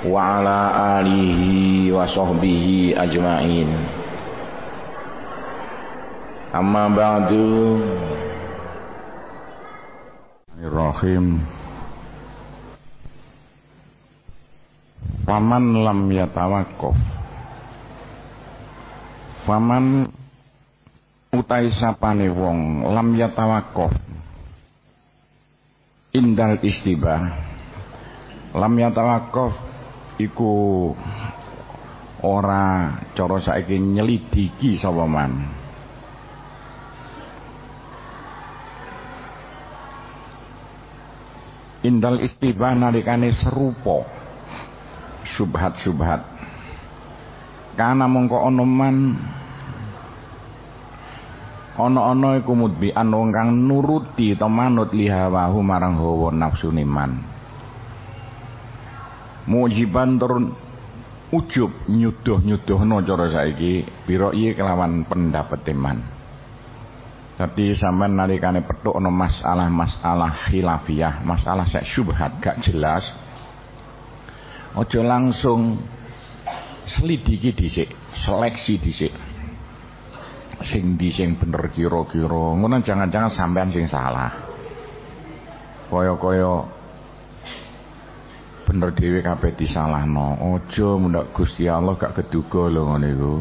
Wa ala alihi wa sahbihi ajmain. Amma ba'du. Rahim Faman lam yatawakof Faman utai sapane wong lam yatawakof indal istibah. Lam yatawakaf iku ora cara saiki nyelidiki sapa man. Indal istibah nalikane serupa subhat-subhat. Kana mongko ana man ana-ana iku mudbian wong kang nuruti to manut lihawahu marang hawa nafsune man mujiban turun ujub nyuduh-nyuduhno cara saiki iya kelawan pendapat man Tapi sampean nalikane petuk ana masalah-masalah khilafiyah, masalah sek syubhat gak jelas. Aja langsung selidiki dhisik, seleksi dhisik sing di sing bener kira-kira. Ngono jangan-jangan sampean sing salah. Kaya-kaya bener dhewe kabeh disalahno. Aja mundak Gusti Allah gak keduga lho ngono iku.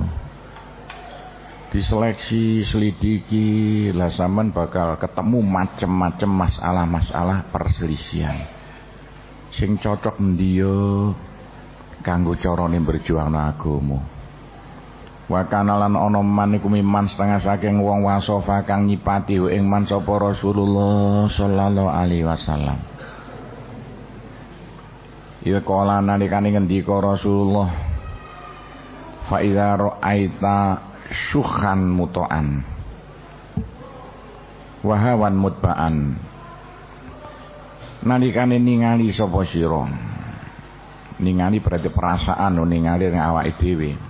Diseleksi selidiki lah sampean bakal ketemu macem-macem masalah-masalah perselisihan. Sing cocok ndiyo kanggo carane berjuang agama wa kana lan ana man iku miman setengah saking wong wasofa kang nyipati ing man sapa Rasulullah sallallahu alaihi wasallam. Ila kala nalikane ngendika Rasulullah fa idza ra'aita syukhan mutoan wahawan mutbaan. Nalikane ningali sapa sira? Ningali berarti perasaan ningali ning awake dhewe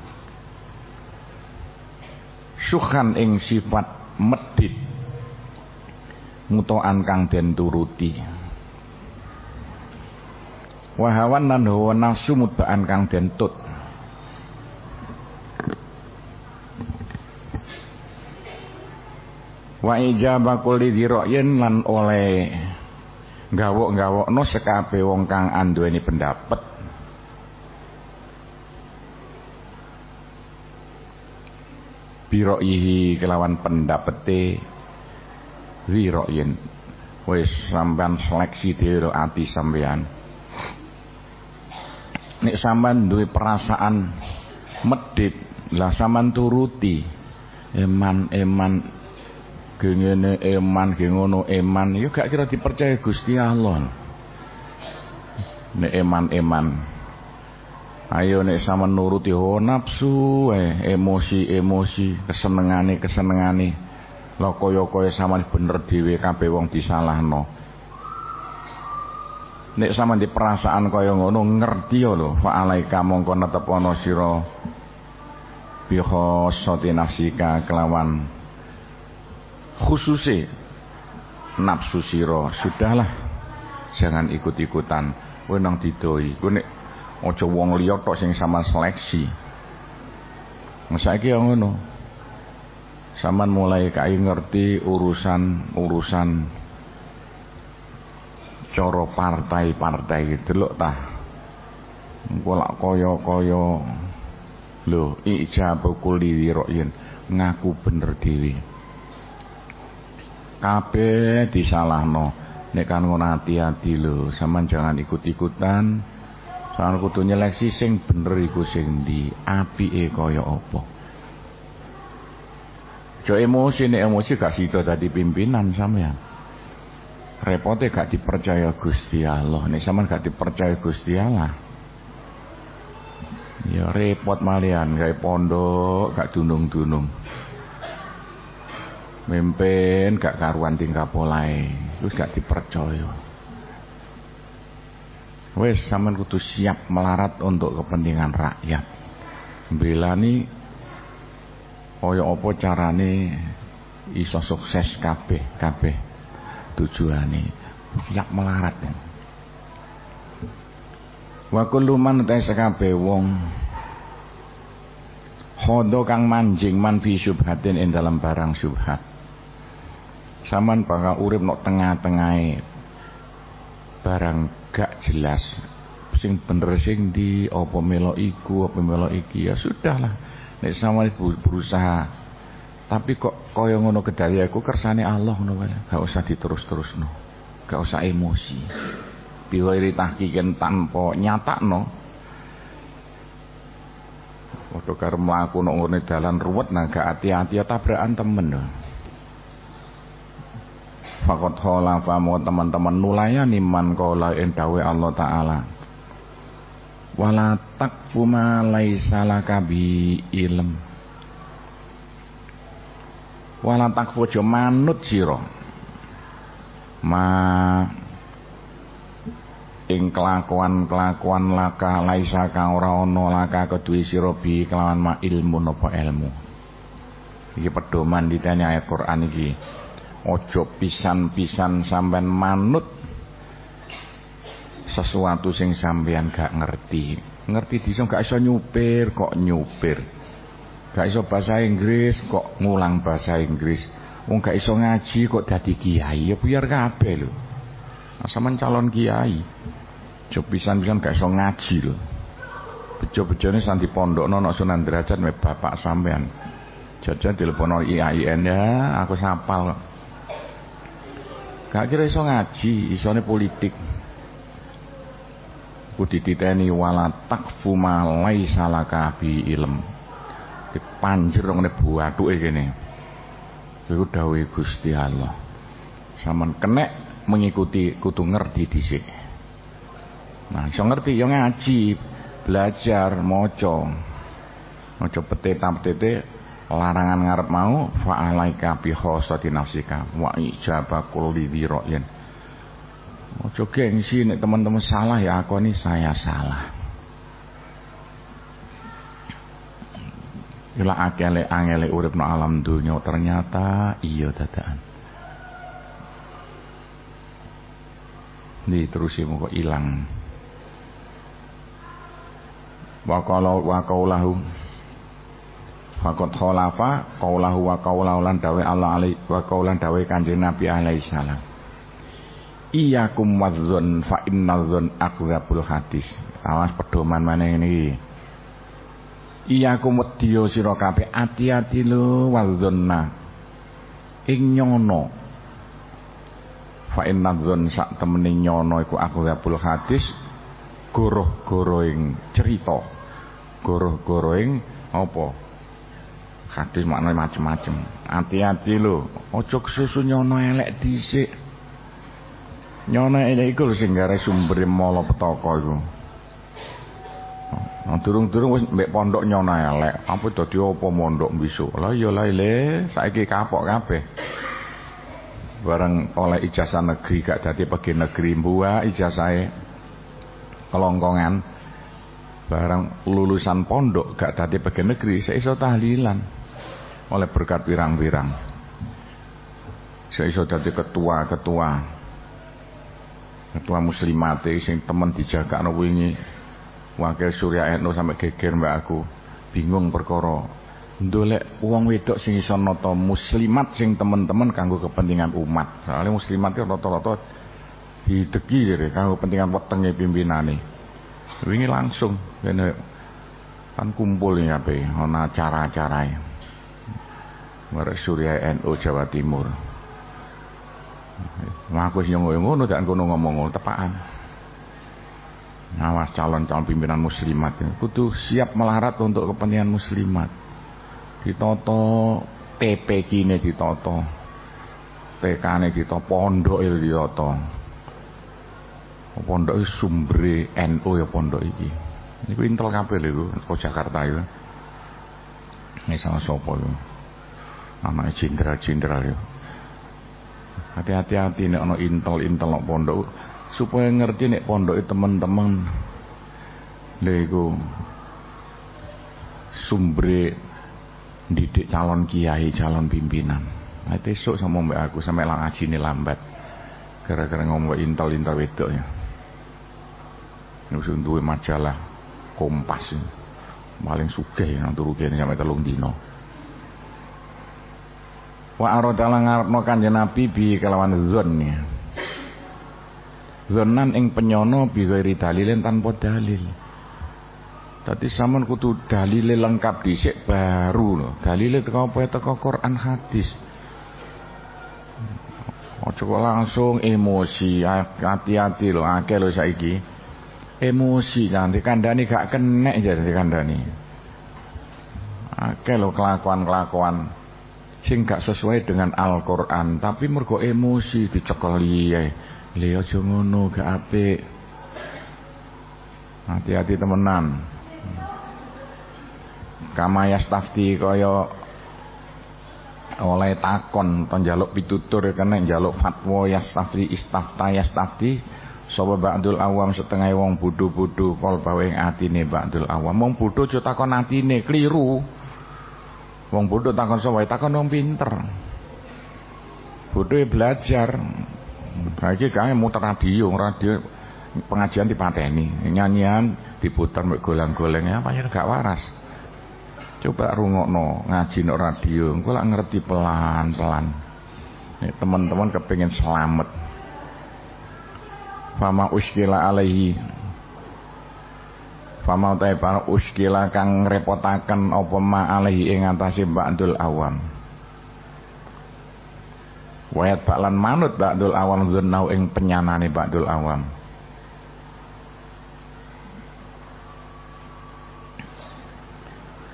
syuhan ing sifat medit mutoan kang den turuti. Wahawan lan hawa nafsu mutbaan kang den tut. Wa ijaba kulli dira'yin lan oleh gawok-gawokno sekabe wong kang anduweni pendapat biroihi kelawan pendapete. Wiroyin wis sampean seleksi dhewe ati sampean. Nek sampean duwe perasaan medit lah sampean turuti. Eman eman. Gengene eman. Gengono eman. Yo gak kira dipercaya Gusti Allah. Nek eman-eman Ayo nek sama nuruti hawa nafsu eh emosi-emosi, kesenengane-kesenengane. Lah kaya-kaya sama bener dhewe kabeh wong disalahno. Nek sama di perasaan kaya ngono ngerti ya lho, fa alaika mongko netepana sira bi khossati nafsika kelawan khususe nafsu sira. Sudahlah. Jangan ikut-ikutan. Kowe nang didoi. Kowe nek Aja wong liya tok sing sama seleksi. Saiki yang ngono. Saman mulai kai ngerti urusan-urusan cara partai-partai gitu loh tah. Engko lak kaya-kaya lho ijabu kulli ra'yin ngaku bener dhewe. Kabeh disalahno. Nek kan ngono hati-hati lho, sampean jangan ikut-ikutan. Soal kudu nyeleksi sing bener iku sing ndi, apike kaya apa. Jo emosi nek emosi gak sida dadi pimpinan sampean. repote gak dipercaya Gusti Allah nek sampean gak dipercaya Gusti Allah ya repot malian gawe pondok gak dunung-dunung mimpin gak karuan tingkah polae wis gak dipercaya wis sampean kudu siap melarat untuk kepentingan rakyat belani kaya apa carane iso sukses kabeh kabeh tujuane siap melarat ya. Wa kullu man kabeh wong Hodo kang manjing man fi syubhatin ing dalam barang syubhat. Saman bakal urip nok tengah-tengahe barang gak jelas. Sing bener sing di apa melok iku apa melok iki ya sudahlah. Nek sama berusaha tapi kok kaya ngono kedari aku kersane Allah ngono wae. Gak usah diterus-terusno. Gak usah emosi. Biwairi tahqiqan tanpa nyatakno. Waktu karo mlaku nang ngene dalan ruwet gak hati-hati ya tabrakan temen lho. Fakot hola famo teman-teman nulayani man kola endawe Allah Ta'ala. Wala takfu ma laisa ilm. Wala takfu aja manut sira. Ma ing kelakuan-kelakuan laka laisa kang ora ana laka keduwe sira bi kelawan ma ilmu napa ilmu. Iki pedoman ditanya ayat Quran iki ojo pisan-pisan sampean manut sesuatu sing sampean gak ngerti ngerti disa gak iso nyupir kok nyupir Gak iso bahasa Inggris kok ngulang bahasa Inggris. Wong gak iso ngaji kok dadi kiai ya biar kabeh lho. Nah, sampean calon kiai. Jo pisan-pisan gak iso ngaji lho. Bejo-bejone santi pondokno ana Sunan Derajat me bapak sampean. Jajan telepono IAIN ya aku sapal. Gak kira iso ngaji, isone politik. Ku dititeni wala takfu ma laisa laka bi ilm. Dipanjer ngene buathuke kene. Iku dawuhe Gusti Allah. Sampean kenek mengikuti kudu ngerti dhisik. Nah iso ngerti yo ngaji belajar maca. Maca peteta-petete larangan ngarep mau fa'alaika bi khosati nafsika wa ijaba kulli dhirain Ojo gengsi nek teman-teman salah ya aku ini saya salah. Ila akele angele urip no alam dunya ternyata iya dadaan. Diterusi muka ilang. Wa qala wa qaulahu Fakot kholafa qaulahu wa qaulahu lan dawe Allah alaihi wa qaulan dawe Kanjeng Nabi alaihi salam. Iyakum wadzun fa innadzun aqdzabul hadis. Awas pedoman mana ini Iya aku medya sira kabeh ati-ati lho wadzunna. Ing nyono. Fa inna dzun sak temene nyono iku aku zabul hadis goroh-goroh ing cerita. Goroh-goroh ing apa? Hadis maknane macem-macem. Hati-hati lho, aja kesusu nyono elek dhisik. Nyono elek iku lho sing gare sumber mala petaka iku. Nah, durung-durung wis mbek pondok nyono elek. Apa dadi apa mondok besok? Lah ya lah le, saiki kapok kabeh. Bareng oleh ijazah negeri gak dadi pergi negeri mbua ijazahe kelongkongan. Bareng lulusan pondok gak dadi pergi negeri, iso tahlilan. Oleh berkat pirang-pirang. iso dadi ketua-ketua. Ketua. Muslimat sing temen dijagakno wingi. Wakil Surya NU sampai geger mbak aku. Bingung perkara. Ndolek wong wedok sing iso nata muslimat sing temen-temen kanggo kepentingan umat. Soalnya muslimat itu rata-rata didegi jadi kanggo kepentingan wetenge pimpinane. Wingi langsung kene kan kumpul ya pe ana acara-acarae Merek Surya NU Jawa Timur. Aku sing ngono tak ngono ngomong tepakan. Ngawas calon-calon pimpinan muslimat kudu siap melarat untuk kepentingan muslimat. Ditoto TP kini ditoto. Tekane kita pondok iki kita pondok sumbere NU ya pondok iki. Niku intel kabeh lho kok Jakarta ya ini sama sapa yo namanya jenderal-jenderal yo hati-hati nek ana intel-intel nek pondok. Supaya ngerti nek pondok teman-teman. Lha iku sumbre didik calon kiai calon pimpinan. Nah esuk sama mbak aku sampai lang ini lambat. Gara-gara ngomong intel-intel wedok ya. Wis duwe majalah Kompas. Paling sugih nang turu kene sampe telung dina. Wa aradala ngarepno Kanjeng Nabi bi kelawan zon ya. Zonan ing penyono bi ghairi dalilin tanpa dalil. Dadi sampean kudu dalile lengkap dhisik baru lho. Dalile teko apa teko Quran hadis. Ojo langsung emosi, hati-hati lho, akeh lho saiki emosi kan dikandani gak kenek jadi dikandani akeh lo kelakuan-kelakuan sing gak sesuai dengan Al-Qur'an tapi mergo emosi dicekel liye liye aja ngono gak apik hati-hati temenan kama yastafti kaya oleh takon ton jaluk pitutur kena jaluk fatwa yastafti istafta yastafti Sapa ba'dul awam setengah wong bodho-bodho kol bawe atine ba'dul awam. Wong bodho aja takon atine, kliru. Wong bodho takon sapa? Takon wong pinter. Bodho e belajar. Nah iki kae muter radio, radio pengajian dipateni, nyanyian diputar mek golang-goleng apa ya gak waras. Coba rungokno ngaji no radio, engko lak ngerti pelan-pelan. Nek teman-teman kepengin selamat fama uskila alaihi fama utai para uskila kang repotaken apa ma alaihi ing ba'dul awam wayat baklan manut ba'dul awam zunau ing penyanane ba'dul awam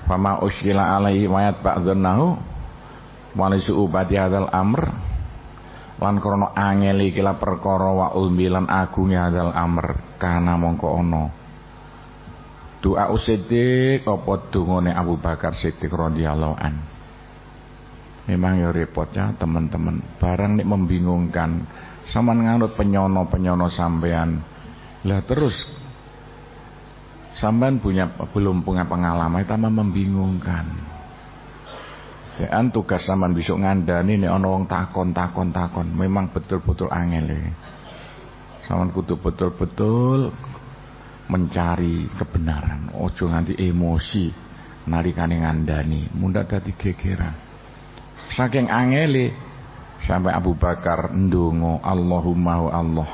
fama uskila alaihi wayat ba'dun walisu ubati hadal amr lan krana angel iki la perkara wa umbilan agunge hadal amr kana mongko ana doa usidik apa dungane Abu Bakar Siddiq radhiyallahu an? Memang ya repot ya teman-teman. Barang nek membingungkan sama nganut penyono-penyono sampean. Lah terus sampean punya belum punya pengalaman itu membingungkan. Dean tugas sampean besok ngandani nek ana wong takon takon memang betul-betul angel ya. Sampean kudu betul-betul mencari kebenaran. Ojo nganti emosi nalikane ngandani, munda dadi gegeran. Saking angele sampai Abu Bakar ndonga Allahumma Allah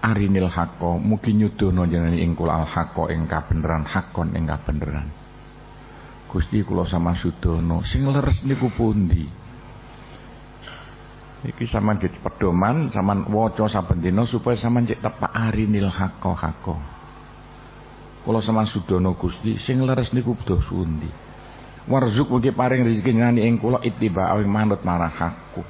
arinil haqqo mugi nyudono jenenge ing kula al haqqo ing kabeneran hakkon ing kabeneran Gusti kula sama sudono sing leres niku pundi iki sampean ge pedoman sampean waca saben dina supaya sampean cek tepak arinil hakko hakko kula sampean sudono Gusti sing leres niku dos pundi warzuk mugi paring rezeki nyani ing kula ittiba awing manut marang hakku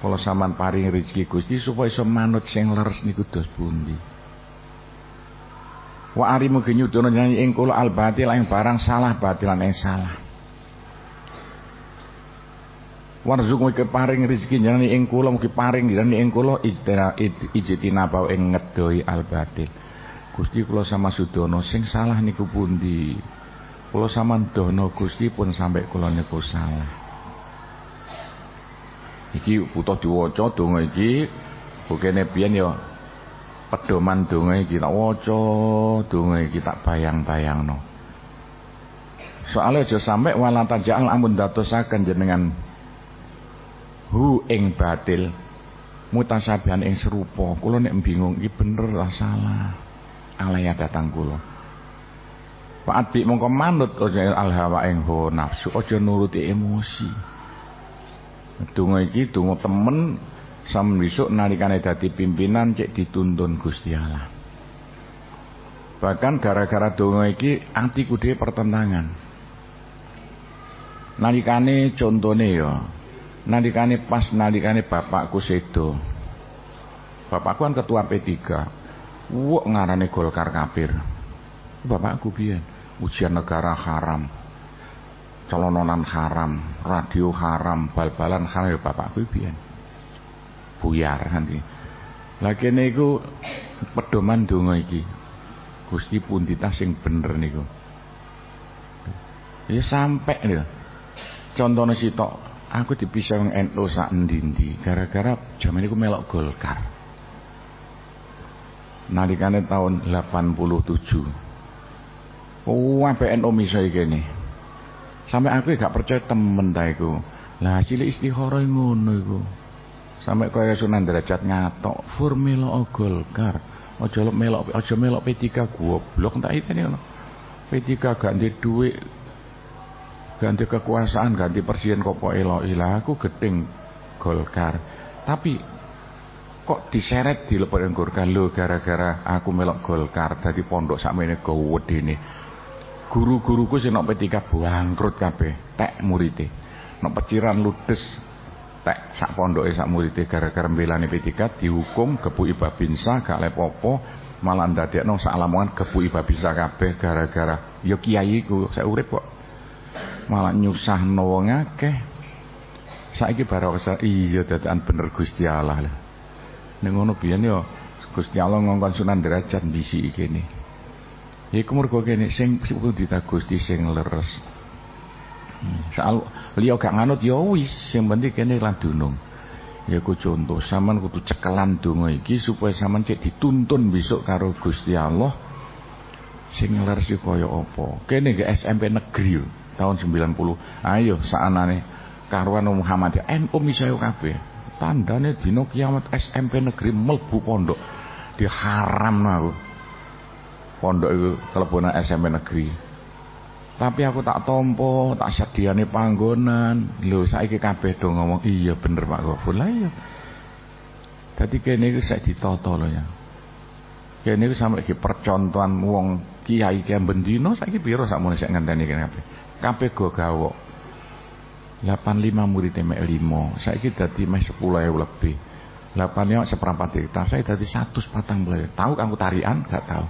kula sampean paring rezeki Gusti supaya iso manut sing leres niku dos pundi wa arimu genyudono nyanyi ing kula batil ing barang salah batilan ing salah warzuq mugi paring rezeki nyanyi ing kula mugi paring nyanyi ing kula ijtina bau ing ngedoi al batil Gusti kula sama sudono sing salah niku pundi? Kula sama dono Gusti pun sampai kula niku salah. Iki butuh diwaca donga iki bukene biyen ya pedoman donga iki tak waca donga iki tak bayang-bayangno. Soalnya aja sampai wala tajal amun datosaken jenengan hu ing batil mutasabihan ing serupa kula nek bingung iki bener lah salah alaya datang kula Pak Abi mongko manut aja al hawa ing nafsu aja nuruti emosi donga iki donga temen Sam besok nalikane dadi pimpinan cek dituntun Gusti Allah. Bahkan gara-gara donga iki atiku dhewe pertentangan. Nalikane contone ya nalikane pas nalikane bapakku sedo. Bapakku kan ketua P3 wok ngarane Golkar kafir. Bapakku biyen ujian negara haram calononan haram radio haram bal-balan haram. Ya bapakku biyen. Buyar nanti lagi niku pedoman donga iki. Gusti pundita sing bener niku. Ya sampai lho. Contohnya sitok aku dipisah dengan NU sak endi gara-gara jaman iku melok Golkar. Nalikane tahun 87 oh sampai NU miso iki sampai aku gak percaya temen ta iku. Lah cilik istihara ngono iku. Sampai kaya Sunan Derajat ngatok fur melok Golkar. Aja melok aja melok P3 goblok tak itene ngono P3 gak dhuwit ganti kekuasaan ganti presiden kok elo ilah aku gedeng Golkar. Tapi kok diseret di lepas Golkar lo gara-gara aku melok Golkar dari pondok sama ini ini guru-guruku sih nok P3 bangkrut kabeh tek murite. Nok peciran ludes tek sak pondok sak murite. Gara-gara mbelani P3 dihukum kebu iba binsa gak lepopo malah ndadekno sak lamongan iba binsa kabeh gara-gara. Yo ya kiai ku saya urip kok malah nyusahno wong akeh. Saiki barokah iya dadakan bener Gusti Allah lah. Ning ngono biyen yo Gusti Allah ngongkon Sunan Derajat bisi kene. Iku mergo kene sing dita Gusti sing leres. Hmm, soal liya gak nganut yo wis sing penting kene lan dunung. Ya ku contoh sampean kudu cekelan donga iki supaya sampean cek dituntun besok karo Gusti Allah. Sing leres kaya apa? Kene ge SMP negeri tahun 90 ayo saanane. Karuan Muhammad NU misayo kabeh. Tandane dina kiamat SMP negeri melbu pondok. Diharamno aku. Pondok itu kelebona SMP negeri. Tapi aku tak tompo tak sediane panggonan. Lho saiki kabeh do ngomong iya bener Pak Gofur lah iya. Dadi kene iki saya ditata lho ya. Kene iki sampe iki percontohan wong kiai kiai bendino saiki piro sakmene sik ngenteni kene kabeh kabeh go gawok. 85 murid mek 5 saiki dadi meh 10.000 lebih. 8 seperempat hektar saya dadi 140 tahu aku tarian gak tahu.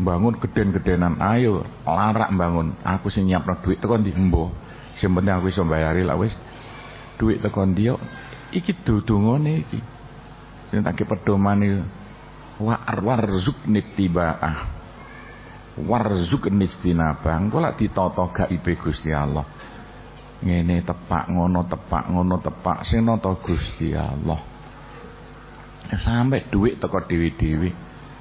Bangun geden-gedenan. Ayo larak bangun aku sing nyiapno duit tekan ndi? Embo sing penting aku iso bayari lah wis. Duit tekan dia iki dudungone iki. Sing tak pedoman iki. Wa warzuk nitibaah warzukni istinabah engko lak ditata gaibe Gusti Allah? Ngene tepak ngono tepak ngono tepak sing nata Gusti Allah? Sampai duit teko dewi-dewi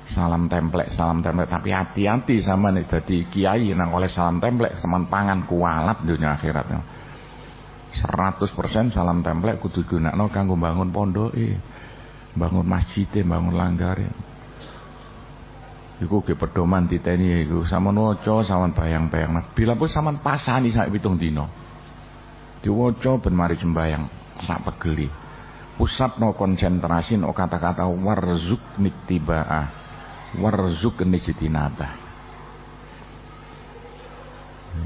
salam templek salam templek. Tapi hati-hati sama nih dadi kiai nang oleh salam templek seman pangan kualat dunia akhiratnya 100% salam templek kudu gunakno kanggo bangun pondoke bangun masjid bangun langgare Iku ke pedoman titeni iku sama waca sama bayang-bayang. Nah, bila pun sama pasani sak pitung dina. Diwaca ben mari sembayang sak pegeli. Pusat no konsentrasi no kata-kata warzuk nitiba'ah. Warzuk nijtinabah.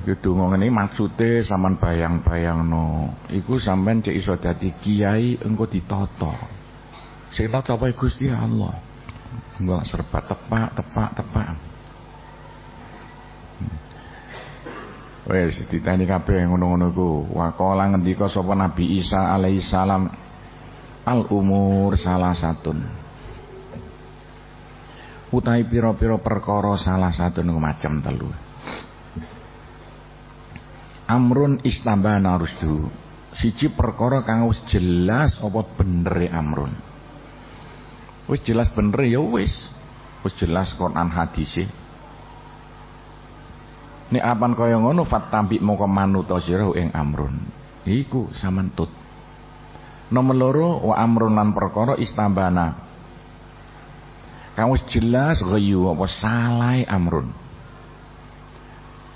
Gitu ngene maksude sampean bayang-bayang no. Iku sampean cek iso dadi kiai engko ditata. Sing tata Gusti Allah. Enggak serba tepak, tepak, tepak. Wes ditani kabeh ngono-ngono iku. Qala ngendika sapa Nabi Isa alaihi salam al umur salah satun. Utai piro-piro perkara salah satu niku macam telu. Amrun istabana rusdu. Siji perkara kang wis jelas apa benere amrun. Wis jelas bener ya wis. Wis jelas Quran hadis Nek apan kaya ngono fatambi moko manuta sira ing amrun. Iku samantut. Nomor loro wa amrun lan perkara istambana. Wis jelas ghayu apa salah amrun.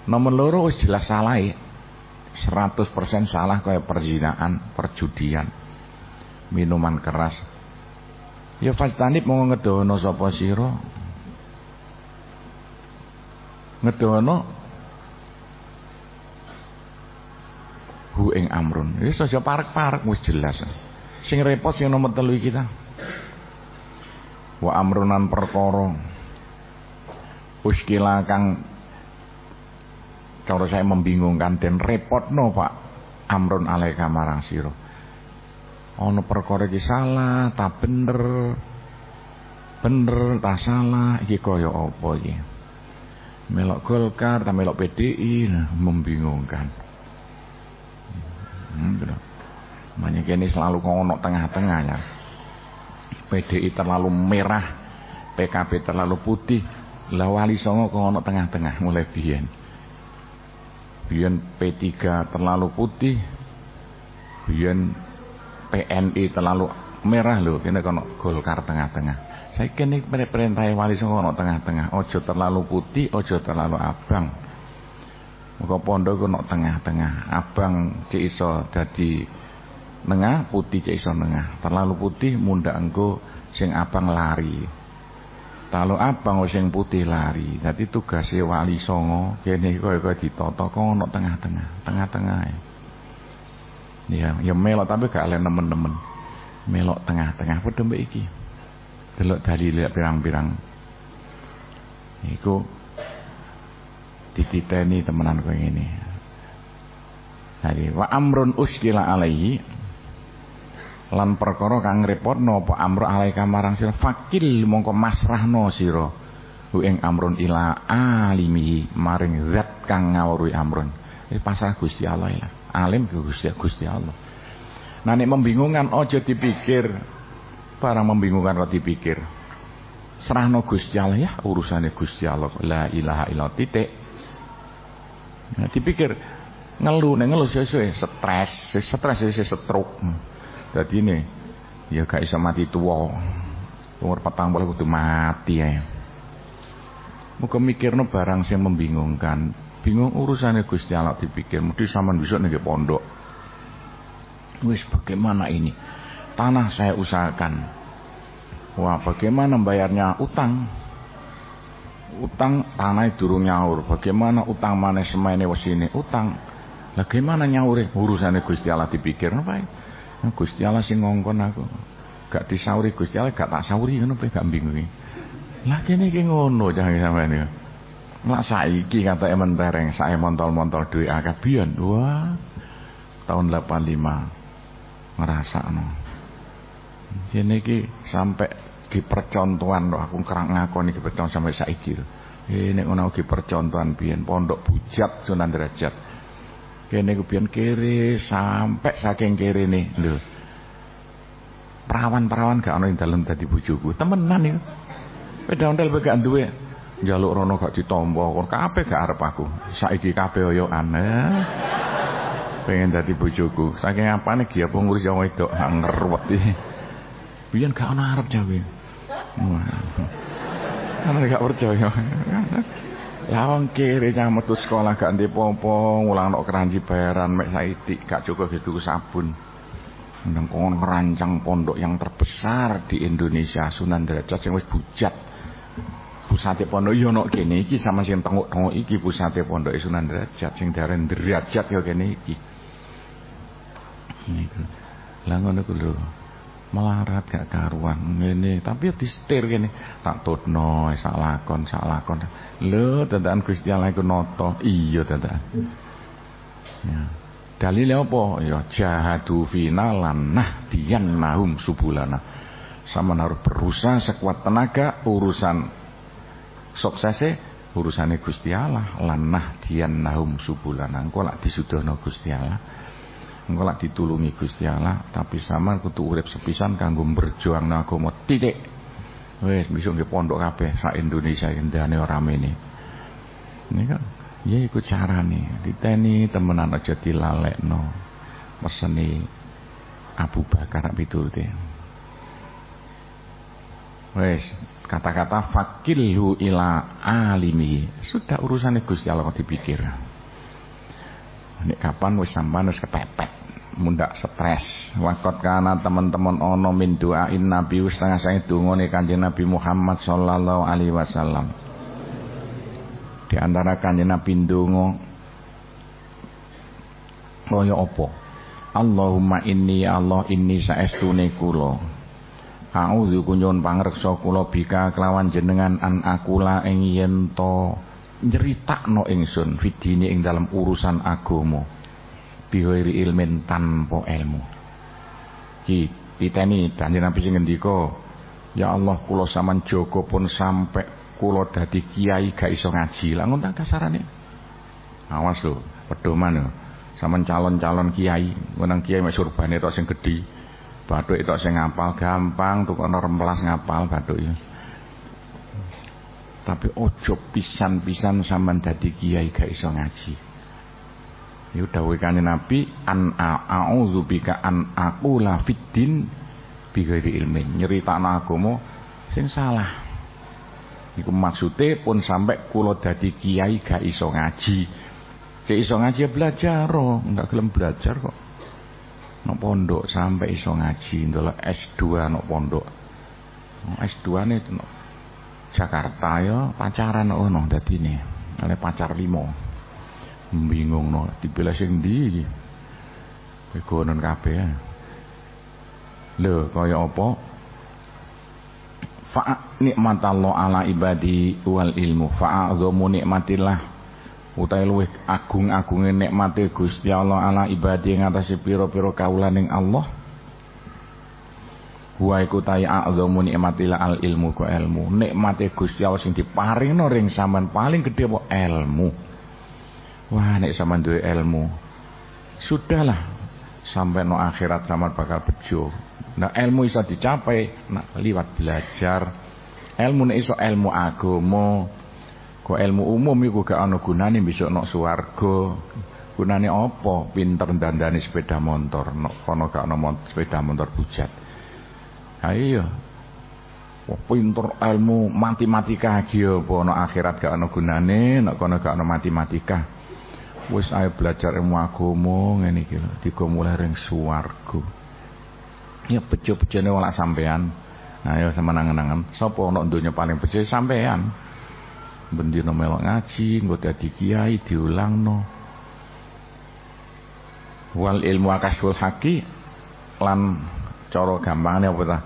Nomor loro wis jelas salah 100% salah kaya perzinaan, perjudian, minuman keras, Ya fastanib mau ngedono sapa sira? Ngedono? Hu ing amrun. Wis aja parek-parek wis jelas. Sing repot sing nomor telu kita wa amrunan perkara. Uskila kang kalau saya membingungkan dan repotno Pak amrun alaika marang sira ana perkara iki salah ta bener? Bener ta salah? Iki kaya apa iki? Melok Golkar ta melok PDI nah, membingungkan. Hmm, kini selalu ngono tengah-tengah ya. PDI terlalu merah, PKB terlalu putih, lah Wali Songo ngono tengah-tengah mulai biyen. Biyen P3 terlalu putih, biyen PNI terlalu merah loh, kini kono Golkar tengah-tengah. Saya kini perintah Wali Songo ngono tengah-tengah, ojo terlalu putih, ojo terlalu abang. Muka pondok kono tengah-tengah, abang cik iso jadi nengah putih cek iso nengah. Terlalu putih munda engko sing abang lari. Terlalu abang sing putih lari. Jadi tugasnya wali songo kene kaya-kaya ditata kono tengah-tengah. Tengah-tengah ya ya melok tapi gak oleh nemen-nemen. Melok tengah-tengah. Padha mbek iki. Delok dalil pirang-pirang. Iku dititeni temenan kowe ngene. Jadi wa amrun uskila alaihi. Lan perkara kang ngrepotno apa amru alaika marang sira fakil mongko masrahno sira. Hu ing amrun ila alimi maring zat kang ngawruhi amrun. Iki pasrah Gusti Allah ya alim ke Gusti Gusti Allah. Nah nek membingungkan aja dipikir. Barang membingungkan kok dipikir. Serahno Gusti Allah ya urusane Gusti Allah la ilaha illallah titik. Nah, dipikir ngeluh ngeluh sesuai stres stres sesuai stroke jadi ini ya gak bisa mati tua. Umur petang boleh kudu mati ya. Muka mikirno barang sing membingungkan. Bingung urusannya Gusti Allah dipikir. Mesti sama bisa nih pondok. Wis bagaimana ini? Tanah saya usahakan. Wah bagaimana bayarnya utang? Utang tanah durung nyaur. Bagaimana utang mana semene ini utang? Bagaimana nyaur urusannya Gusti Allah dipikir apa? Nah, Gusti Allah sing ngongkon aku. Gak disauri Gusti Allah gak tak sauri ngono gak bingung. Lah kene iki ngono jangan sampean ya. Lah saiki kata emen tereng saya montol-montol duit biyen. Wah. Tahun 85 ngrasakno. Kene iki sampai di percontohan loh aku kerang ngakoni percontohan sampai saiki lho. Eh nek ngono ki percontohan biyen pondok bujat Sunan Derajat. Kene kupian kiri sampai saking kiri nih lho. Perawan-perawan gak ono ing dalem dadi bojoku. Temenan iki. Beda ondel gak duwe. Njaluk rono gak ditampa, kon kabeh gak arep aku. Saiki kabeh oyokan. Pengen dadi bojoku. Saking apane gi apa ngurus wong wedok gak ngeruwet iki. Biyen gak ono arep jawe. Ana gak percaya. Lawang kiri yang metu sekolah gak ndek popo, ngulang nok keranji bayaran mek saiti gak cukup itu sabun. Nang kon ngerancang pondok yang terbesar di Indonesia Sunan Derajat sing wis bujat. Pusate pondok yo nok kene iki sama sing tengok-tengok iki pusate pondok Sunan Derajat sing diaren derajat yo kene iki. Niku. Lah ngono ku lho melarat gak karuan ngene. Tapi ya disetir gini tak tutno sak lakon sak lakon. Lho dadakan Gusti Allah iku nata. Iya dadakan ya. Dalile apa? Ya jahadu finalan nah dian nahum subulana. Sama harus berusaha sekuat tenaga urusan suksesnya urusannya Gusti Allah. Lanah dian nahum subulana engko lak disudono Gusti Allah engko lak ditulungi Gusti Allah tapi sama kudu urip sepisan kanggo berjuang agama. Titik. Wis bisa nggih pondok kabeh sak Indonesia ndane ora mene. Kan ya iku carane. Diteni temenan aja dilalekno. Meseni Abu Bakar piturute wis kata-kata fakilhu ila alimi sudah urusannya Gusti Allah dipikir Nek kapan wis sampean wis kepepet mundak stres. Wakot kana teman-teman ono min doain Nabi wis setengah saya dungane Kanjeng Nabi Muhammad sallallahu alaihi wasallam. Di antara Kanjeng Nabi ndonga kaya apa Allahumma inni ya Allah inni saestune kula A'udzu kunyon pangreksa kula bika kelawan jenengan an akula ing yen to nyeritakno ingsun fidine ing dalam urusan agama. Bihoiri ilmin tanpa ilmu. Ki piteni kanjeng Nabi sing ngendika ya Allah kula sampean jaga pun sampai kula dadi kiai gak iso ngaji. Lah ngono kasarane? Awas lho pedoman lho. Sampean calon-calon kiai menang kiai mek surbane tok sing gedhi Bathuk itu sing ngapal gampang tukono remplas ngapal bathuk ya. Tapi ojo pisan-pisan sampean dadi kiai gak iso ngaji. Ya dawuh kanjeng Nabi an a'udzu bika an aqula fiddin bi ghairi ilmin. Nyeritakno agama sing salah. Iku maksude pun sampai kula dadi kiai gak iso ngaji. Cek iso ngaji ya belajar, enggak gelem belajar kok no pondok sampai iso ngaji ndelok S2 no pondok. S2 ne no. Jakarta ya pacaran ono dadine oleh pacar limo. Bingung no. Dibela sing ndi iki? Begonon kabeh ya. Lho kaya apa? Fa nikmatallah ala ibadi wal ilmu. Fa'azamu nikmatillah utahe luwih agung-agunge nikmate Gusti Allah ala ibadi atase pira-pira kaulaning Allah. Wa iku ta a'zamu nikmatila al ilmu ku ilmu. Nikmate Gusti Allah sing diparingno ring sampean paling gedhe apa? Ilmu. Wah nek sampean duwe ilmu sudahlah. Sampai no akhirat sampean bakal bejo. Nah ilmu iso dicapai nah, liwat belajar. Ilmu nek iso ilmu agama Kok ilmu umum iku gak ana gunane besok nok swarga. Gunane apa? Pinter dandani sepeda motor, nok kono gak ana sepeda motor bujat. Ayo. Wah, pinter ilmu matematika iki apa ana akhirat gak ana gunane, nok kono gak ana matematika. Wis ayo belajar ilmu agama ngene iki lho, digo mulai ring swarga. Ya bejo-bejone wong sampean. Ayo sama nangan-nangan, sapa ana donya paling bejo sampean bendina melok ngaji nggo dadi kiai diulangno. Wal ilmu akasul haki lan cara gampangane apa ta?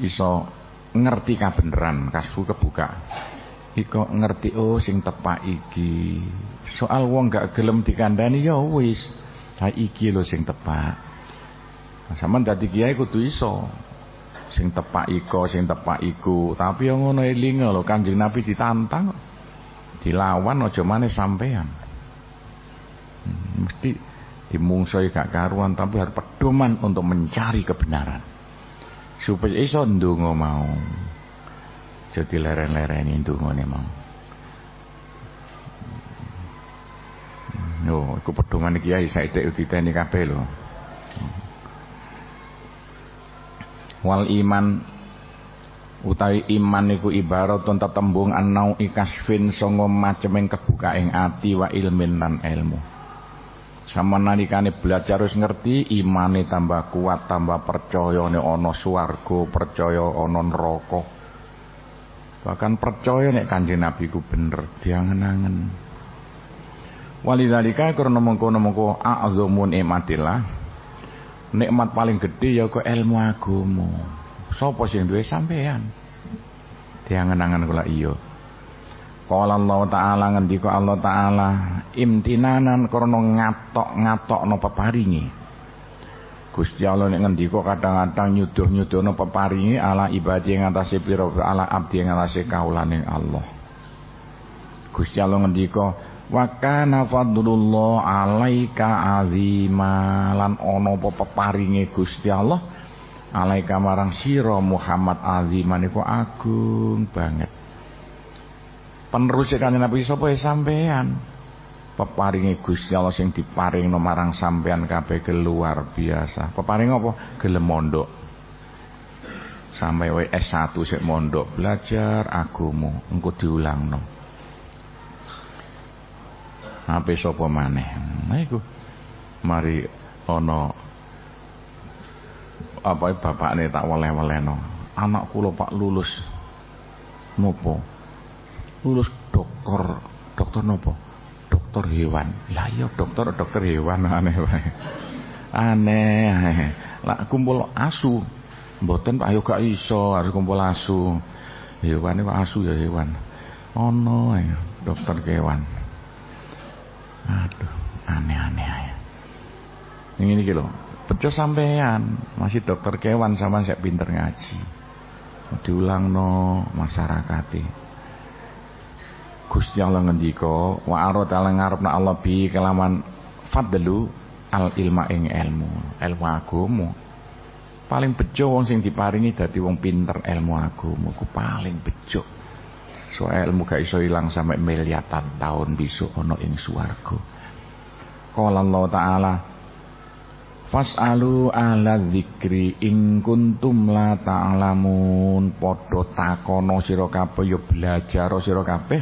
Iso ngerti kabeneran kasfu kebuka. Iko ngerti oh sing tepak iki. Soal wong gak gelem dikandani ya wis. Ha iki lho sing tepak. Nah, sampean dadi kiai kudu iso sing tepak iko sing tepak iku. Tapi yang ngono elinga lho Kanjeng Nabi ditantang. Dilawan aja maneh sampean. Hmm, mesti dimungsoi gak karuan tapi harus pedoman untuk mencari kebenaran. Supaya iso ndonga mau. Jadi leren-lereni ndongane mau. Yo, iku pedoman kiai saiki diteni kabeh lho. Wal iman utawi iman iku ibaratun tetembung anau ikasfin songo maceming kebuka ing ati wa ilmin lan ilmu. Sama nalikane belajar harus ngerti imane tambah kuat tambah percaya nek ana swarga percaya ana neraka. Bahkan percaya nek kanjeng Nabi ku bener diangen-angen. Walidalika karena mengkono-mengko a'zamun imatillah nikmat paling gede ya kok ilmu agama sapa sing duwe? Sampean diangen-angen kula iya. Qala Allah Ta'ala ngendika Allah Ta'ala imtinanan krana ngatok-ngatokno peparingi Gusti Allah nek ngendika kadang-kadang nyuduh-nyuduhno peparingi ala ibadi ing atase pira ala abdi ing atase kaulaning Allah. Gusti Allah ngendika wa kana fadlullah alaika azima. Lan ana apa peparinge Gusti Allah alaika marang sira Muhammad aziman iku agung banget. Penerus kanjeng Nabi sapa ya sampean peparinge Gusti Allah sing diparingno marang sampean kabeh luar biasa. Peparing apa? Gelem mondok. Sampai S1 sik mondok belajar agama engko diulangno Ape sapa maneh. Nah iku mari ana apa bapakne tak weleh-welehno. Anak kula Pak lulus nopo? Lulus dokter, dokter nopo? Dokter hewan. Lah iya dokter dokter hewan aneh wae. Aneh. Lah kumpul asu. Mboten Pak ayo gak iso harus kumpul asu. Hewan kok asu ya hewan. Ono ae dokter kewan. Aduh, aneh-aneh ae. Ini iki lho, bejo sampean, masih dokter kewan sama saya pinter ngaji. Diulang no masyarakat Gusti Allah ngendika wa arata lan ngarepna Allah bi kelaman fadlu al ilma ing ilmu ilmu agama paling bejo wong sing diparingi dadi wong pinter ilmu agama ku paling bejo so ilmu gak iso ilang sampai miliatan tahun besok ana ing swarga. Qala Allah taala Fas'alu ala dzikri ing kuntum la ta'lamun. Padha takono sira kabeh ya belajar sira kabeh.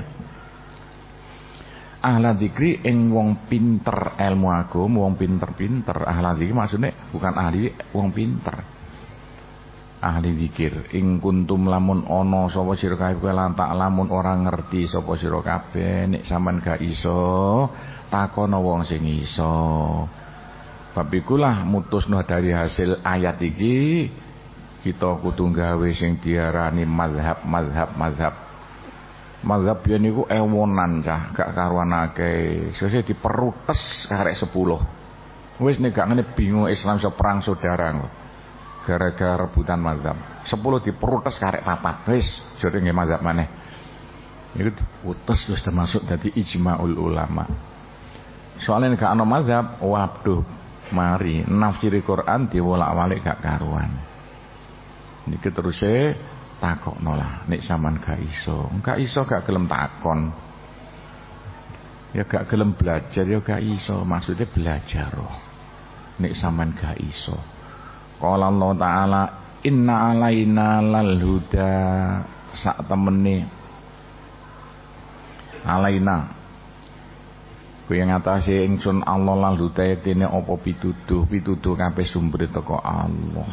Ahla dikri ing wong pinter ilmu agama wong pinter-pinter. Ahla dikri maksudnya bukan ahli wong pinter ahli dikir ing kuntum lamun ono sapa sira kabeh lan tak lamun ora ngerti sapa sira kabeh nek sampean gak iso takono wong sing iso. Bab ikulah mutusno dari hasil ayat iki kita kudu gawe sing diarani mazhab mazhab mazhab mazhab biyen niku ewonan cah gak karuan akeh. Sesuk diperutes karek 10 wis nek gak ngene bingung Islam iso perang saudara kok gara-gara rebutan mazhab. 10 diperutes karek papat. Wis jare nggih mazhab maneh. Niku diputus terus termasuk dadi ijmaul ulama. Soalnya gak ana mazhab waduh mari nafsiri Quran diwolak-walik gak karuan. Niki terusé takokno lah nek sampean gak iso. Gak iso gak gelem takon. Ya gak gelem belajar ya gak iso. Maksudnya belajar nek sampean gak iso qala Allah taala inna alaina lal huda sak temene. Alaina. Kuwi ngatasi ingsun Allah lal huda tene apa pituduh? Pituduh kabeh sumber teko Allah.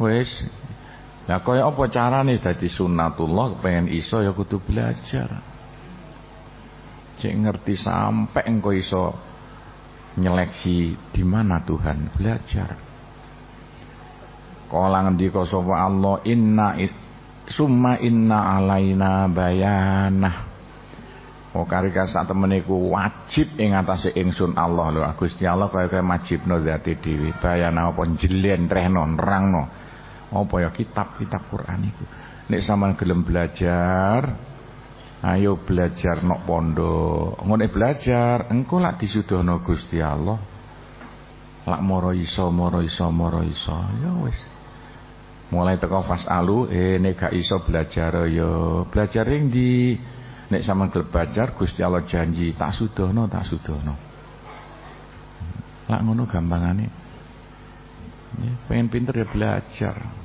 Wes. Lah kaya apa carane dadi sunatullah pengen iso ya kudu belajar. Cek ngerti sampai engko iso nyeleksi di mana Tuhan belajar. Kala ngendika sapa Allah inna it, summa inna alaina bayanah. Oh karika sak temene wajib ing atase ingsun Allah lho Gusti Allah kaya kaya majibno zati dhewe bayana apa njlentrehno nerangno apa ya kitab-kitab Quran itu nek sampean gelem belajar ayo belajar nok pondok. Ngene belajar engko lak disudono Gusti Allah. Lak moro iso moro iso moro iso. Ya wis. Mulai teko alu eh nek gak iso belajar ya. Belajar ing di nek sampean gelem belajar Gusti Allah janji tak sudono tak sudono. Lak ngono gampangane. Ya, pengen pinter ya belajar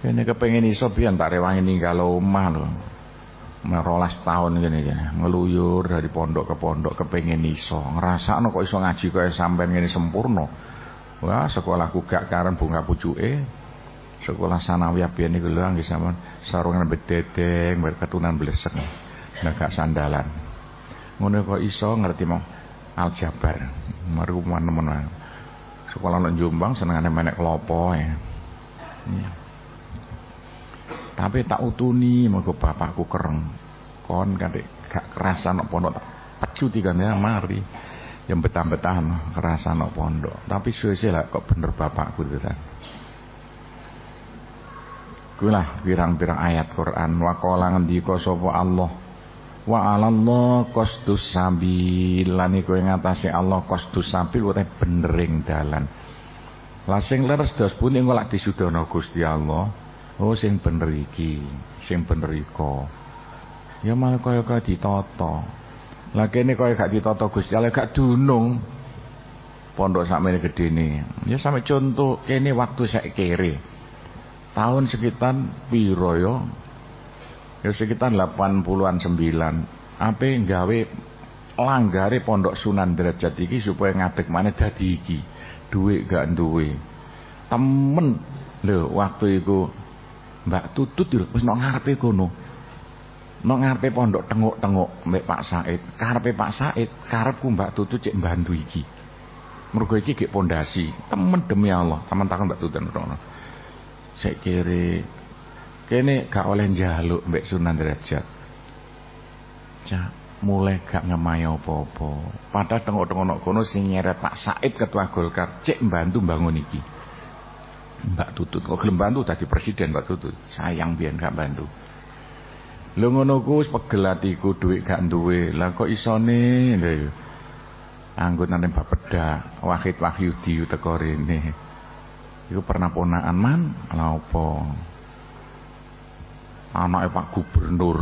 ini kepengen iso biyen tak rewangi ninggal omah lho. Merolas tahun gini ya, ngeluyur dari pondok ke pondok kepengen iso. Ngerasakno kok iso ngaji kaya sampean ngene sempurna. Wah, sekolahku gak karen bunga pucuke. Sekolah sanawiyah biyen niku lho nggih sampean sarungan bededeng, berketunan blesek. Nah gak sandalan. Ngono kok iso ngerti mau aljabar. Maru temen Sekolah nang Jombang senengane menek klopo ya. Iya. Tapi tak utuni mergo bapakku kereng. Kon kadek gak kerasan nok pondok tak pecu tiga ya mari. Yang betah-betah kerasan nok pondok. Tapi suwe lah kok bener bapakku kan. Kulah pirang-pirang ayat Quran wa qala ngendika sapa Allah wa 'alallah qasdus sabil lan iku ing atase Allah qasdus sabil utek benering dalan. Lah leres dos pundi engko lak disudono Gusti Allah Oh sing bener iki, sing bener iko. Ya malah kaya kaya ditata. Lah kene kaya gak ditata Gusti Allah gak dunung. Pondok sakmene gedene. Ya sampe contoh kene waktu sak kere. Tahun sekitar piro ya? Ya sekitar 80-an 9. Ape gawe langgare pondok Sunan Derajat iki supaya ngadeg maneh dadi iki. Duit gak duwe. Temen lho waktu iku Mbak Tutut lho wis nang ngarepe kono. Nok ngarepe pondok tenguk-tenguk mbek Pak Said. Karepe Pak Said, karepku Mbak Tutu cek mbantu iki. Mergo iki gek pondasi. Temen demi Allah, sampean takon Mbak Tutu ngono. Sek kiri kene gak oleh njaluk mbek Sunan Derajat. Cak mulai gak ngemai apa-apa. Padahal tengok-tengok nok kono sing nyeret Pak Said ketua Golkar cek mbantu bangun iki. Mbak Tutut kok gelem bantu dadi presiden Mbak Tutut. Sayang biyen gak bantu. Lho ngono ku wis pegel atiku dhuwit gak duwe. Lah kok isone lho. Ya. Anggotane Bapeda Wahid Wahyudi teko rene. Iku pernah ponakan man, lha apa? Anake Pak Gubernur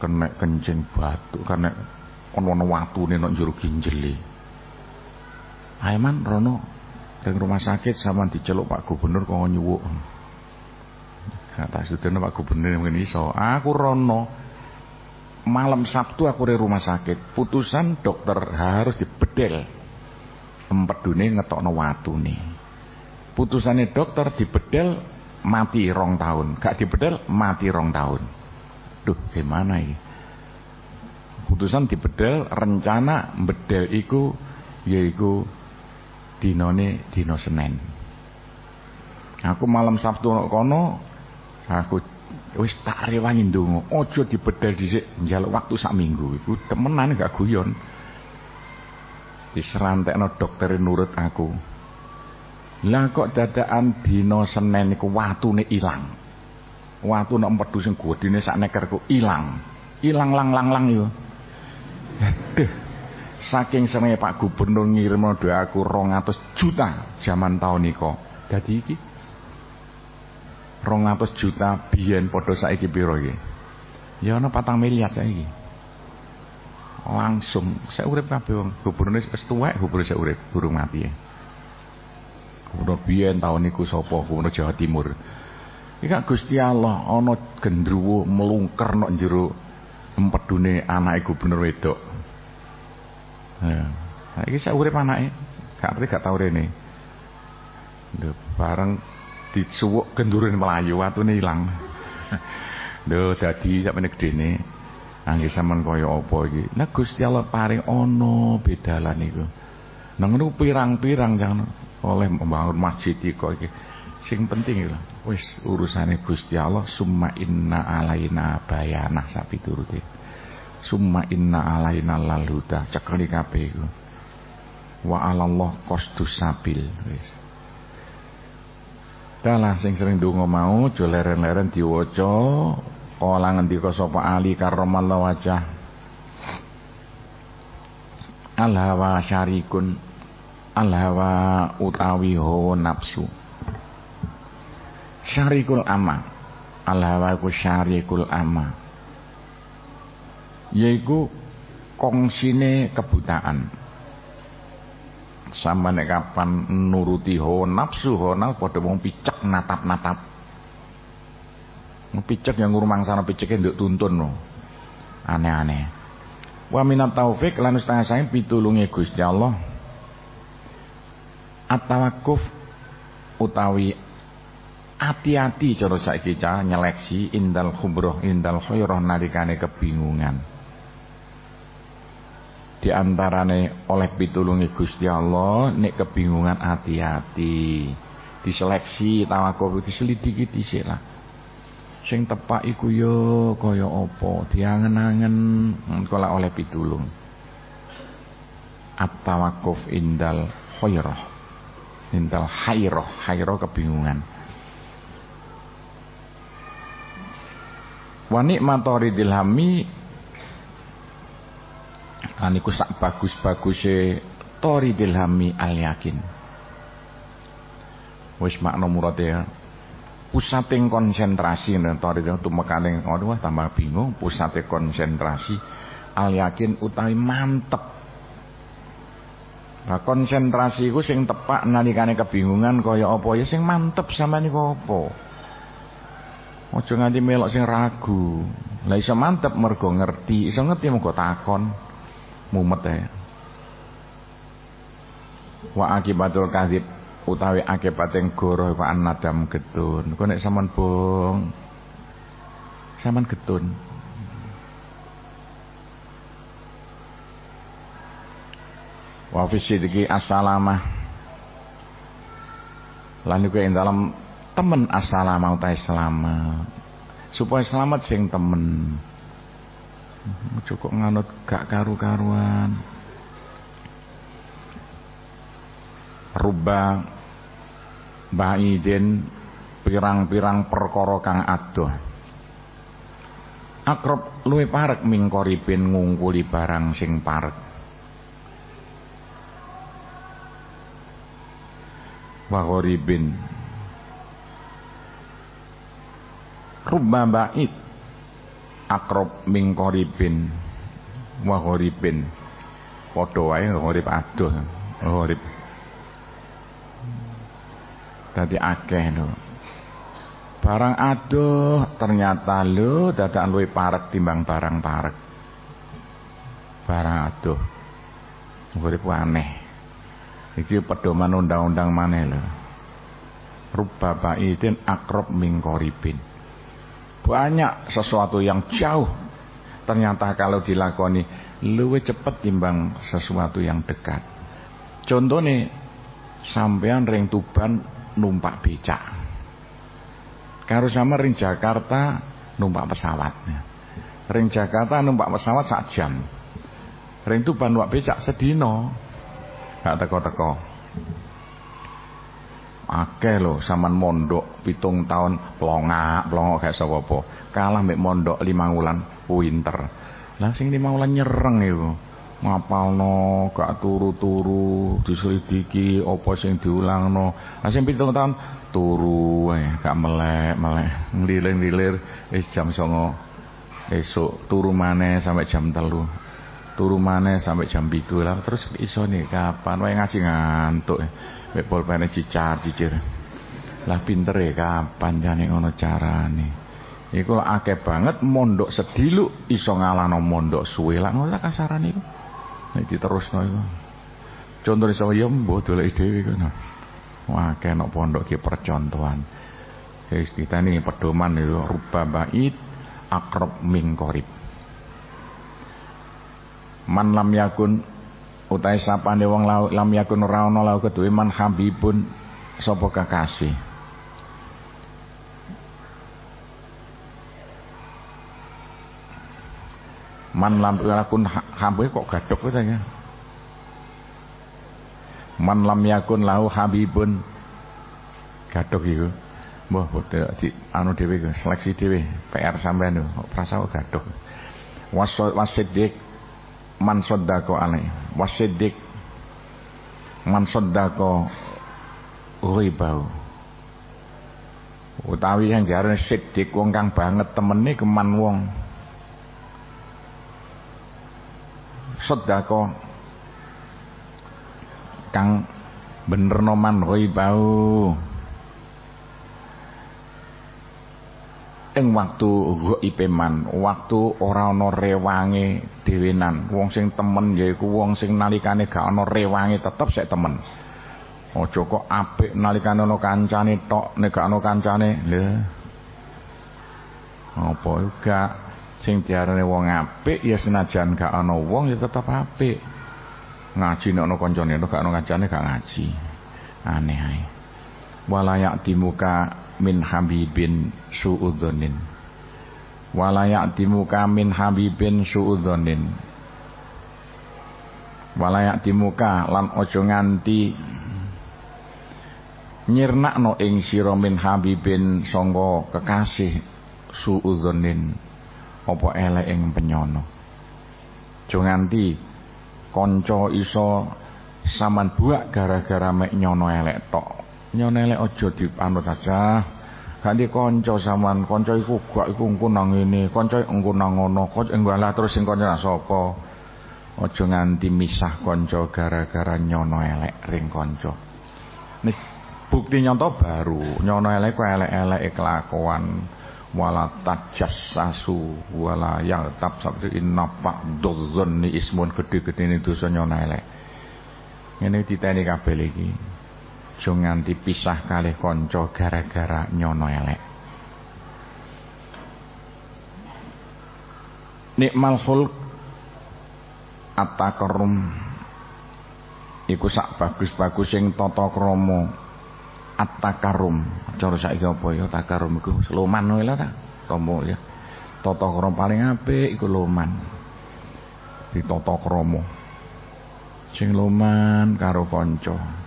kena kencing batu karena ono-ono watune nek njero ginjele. Ayo man rono ring rumah sakit sama diceluk Pak Gubernur kok nyuwuk. Kata sedene Pak Gubernur mungkin iso. Aku rono malam Sabtu aku di rumah sakit. Putusan dokter harus dibedel. Empedune ngetokno watune. Putusannya dokter dibedel mati rong tahun. Gak dibedel mati rong tahun. Duh, gimana ini? Putusan dibedel rencana bedel iku yaiku dinone dino Senin. Aku malam Sabtu kono Aku wis tak rewangi ndonga, aja dibedel dhisik njaluk waktu sak minggu iku temenan gak guyon. Diserantekno dokter nurut aku. Lah kok dadakan dina Senin iku watune ilang. Watu nek empedu sing godine sak nekerku ilang. Ilang lang lang lang yo. Aduh. Saking senenge Pak Gubernur ngirim doa aku 200 juta zaman tahun niko. Dadi iki 200 juta biyen padha saiki piro iki? Ya ana 4 miliar saiki. Langsung saya urip kabeh wong. Gubernur wis tuwek, gubernur saya urip durung mati ya. Gubernur biyen tahun niku sapa? Gubernur Jawa Timur. Iki Gusti Allah ana gendruwo melungker nok jero empedune anake gubernur wedok. Ya. Saiki saya urip anake, gak ngerti gak tau rene. Lho bareng disuwuk kendurin melayu watune ilang. Lho dadi sak meneh gedene angge sampean kaya apa iki? Nah Gusti Allah paring ana bedalan iku nang ngono pirang-pirang jangan oleh membangun masjid kok iki. Sing penting lho wis urusane Gusti Allah summa inna alaina bayanah sapi turute summa inna alaina laluda cekeli kabeh iku. Wa alallah qasdus sabil. Wis. Dalah sing sering donga mau aja leren-leren diwaca kala ngendika sapa ali karramallahu wajah? Al hawa syarikun. Al hawa utawi hawa nafsu. Syarikul ama. Al hawa ku syarikul ama Yaiku kongsine kebutaan. Sama nek kapan nuruti hawa nafsu hawa nafsu padha picek natap-natap. Picek yang ngurmang sana piceknya nduk tuntun no. aneh-aneh. Wa minat taufik lan setengah saya pitulungi Gusti Allah. At-tawakkuf utawi hati-hati cara saiki cah nyeleksi indal khubroh indal khairah nalikane kebingungan di antarane oleh pitulungi Gusti Allah nek kebingungan hati-hati. Diseleksi tawakal diselidiki dhisik lah. Sing tepak iku yo kaya apa? Diangen-angen. Kala oleh pitulung. At-tawakkuf indal khairah. Indal khairah khairah kebingungan. Wa nikmatori aniku sak bagus-baguse tori bilhami al yakin. Wis makna murate ya. Pusating konsentrasi tori tumekaning aduh tambah bingung. Pusate konsentrasi al yakin utawi mantep. Nah konsentrasi ku sing tepak nalikane kebingungan kaya apa? Ya sing mantep sama niku apa. Aja nganti melok sing ragu. Lah iso mantep mergo ngerti, iso ngerti mergo takon mumet ya. Wa akibatul kadhib utawi akibating goro iku anadam getun. Kok nek sampean bong sampean getun. Wa fi sidiki assalamah. Lan iku ing dalam temen assalamah utawi selamat. Supaya selamat sing temen cukup nganut gak karu-karuan. Rubba baidin pirang-pirang perkara kang adoh. Akrab luwe parek mingkoripin ngungkuli barang sing parek. Wahoribin rubba baid akrab mingkoripin wahoribin padha wae dadi akeh lho. Barang aduh ternyata lho dadakan luwih parek timbang barang parek. Barang aduh urip aneh. Iki pedoman undang-undang maneh lho. Rubba baidin akrab min qaribin banyak sesuatu yang jauh ternyata kalau dilakoni luwih cepet timbang sesuatu yang dekat contohnya sampean ring Tuban numpak becak. Karo sama ring Jakarta numpak pesawat. Ring Jakarta numpak pesawat sak jam. Ring Tuban numpak becak sedino. Gak teko-teko. Akeh lho saman mondok pitung tahun plongak, plongok gak sapa apa. Kalah mek mondok lima wulan winter. Lah sing lima wulan nyereng iku. Ngapalno gak turu-turu diselidiki apa sing diulangno. Nah sing pitung tahun turu wae gak melek-melek nglilir-nglilir wis jam 09.00 esuk. Turu maneh sampai jam telu. Turu maneh sampai jam 7 lah terus iso nih kapan? Wae ngaji ngantuk mek pulpene cicar cicir lah pinter ya kapan jane ngono carane iku akeh banget mondok sedilu iso ngalahno mondok suwe lah ngono kasarane iku Nek diterusno iku. Contone sama ya mbok dolek dhewe kono. Wah, kena pondok ki percontohan. Guys, kita ini pedoman itu rupa bait akrab min qarib. Man lam yakun utai sapane wong lam yakun ora ana lau keduwe man habibun sapa kekasih. Man lam yakun hambe kok gadok katanya. Man lam yakun lahu habibun gadok iku. Mbah di anu dhewe seleksi dhewe PR sampean lho prasau gadok. Wasidik man saddaqo alai. Wasidik man saddaqo. Utawi yang diarani sidik wong kang banget temene keman wong sedako kang bener noman bau ing waktu ghaibe man waktu ora ana rewange dhewenan wong sing temen yaiku wong sing nalikane gak ana rewange tetep sek temen. Aja kok apik nalikane ana kancane tok nek gak ana kancane lho apa gak? Sing diarani wong apik ya senajan gak ana wong ya tetep apik. Ngaji nek ana kancane gak ana kancane gak ngaji. Aneh ae. Walayak dimuka min habibin suudzonin walayak dimuka min habibin suudzonin walayak dimuka lan ojo nganti nyirnakno ing sira min habibin sangka kekasih suudzonin apa elek ing penyono. Aja nganti kanca iso saman buak gara-gara mek nyono elek tok nyono elek aja dipanut aja. Ganti kanca saman kanca iku gak iku engko nang ngene. Kanca engko nang ngono. Kanca enggalah terus sing kanca sapa? Aja nganti misah kanca gara-gara nyono elek ring kanca. Bukti nyonto baru. Nyono elek kok elek-elek kelakuan. Wala tajassasu wala yaltab sabtu inna ba'dhudzanni ismun. Gede-gedene dosa nyona elek. Ngene diteni kabeh iki aja nganti pisah kanca gara-gara nyono elek. Nikmal khulq iku sak bagus-bagus sing tata krama at-takarum cara saiki apa ya takarum iku loman wae ta tombo ya. Tata krama paling apik iku loman. Di krama. Sing loman karo kanca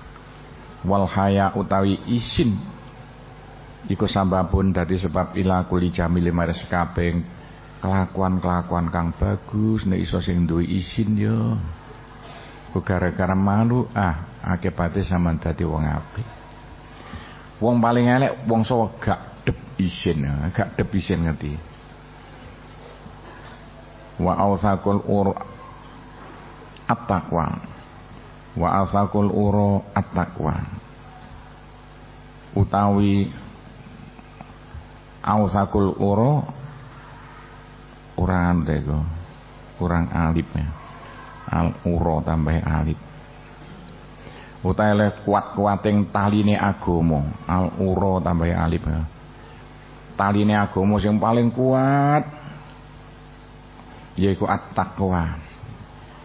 wal haya utawi isin. Iku sababun dadi sebab ila kuli jamil mares kabeh kelakuan-kelakuan kang bagus nek iso sing duwe isin ya gara-gara malu ah akibate sampean dadi wong apik. Wong paling elek wong sawa gak dep isin gak dep isin ngerti. Wa awsakul ur at-taqwa wa awsakul uro at-taqwa. Utawi awsakul uro kurang ante kurang alipnya. Al uro tambah alif utawa kuat-kuating taline agama al uro tambah alif taline agama sing paling kuat yaiku at-taqwa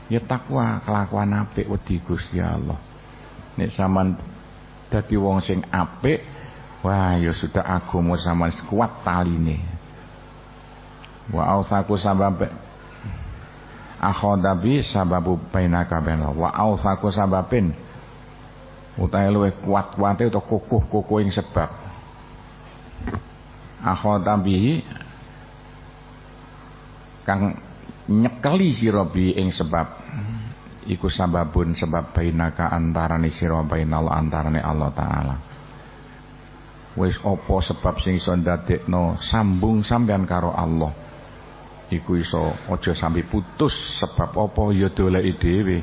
ya takwa kelakuan apik wedi Gusti Allah. Nek sampean dadi wong sing apik wah ya sudah agama sampean kuat taline. Wa ausaku sabab akhodabi sababu bainaka bainal wa ausaku sababin utahe luwih kuat-kuate utawa kukuh-kukuh ing sebab. Akhodabi kang nyekeli sira bi ing sebab iku sababun sebab bainaka antarane sira bainal antarane Allah taala. Wis apa sebab sing iso ndadekno sambung sampean karo Allah? Iku iso aja sampai putus sebab apa ya doleki dhewe?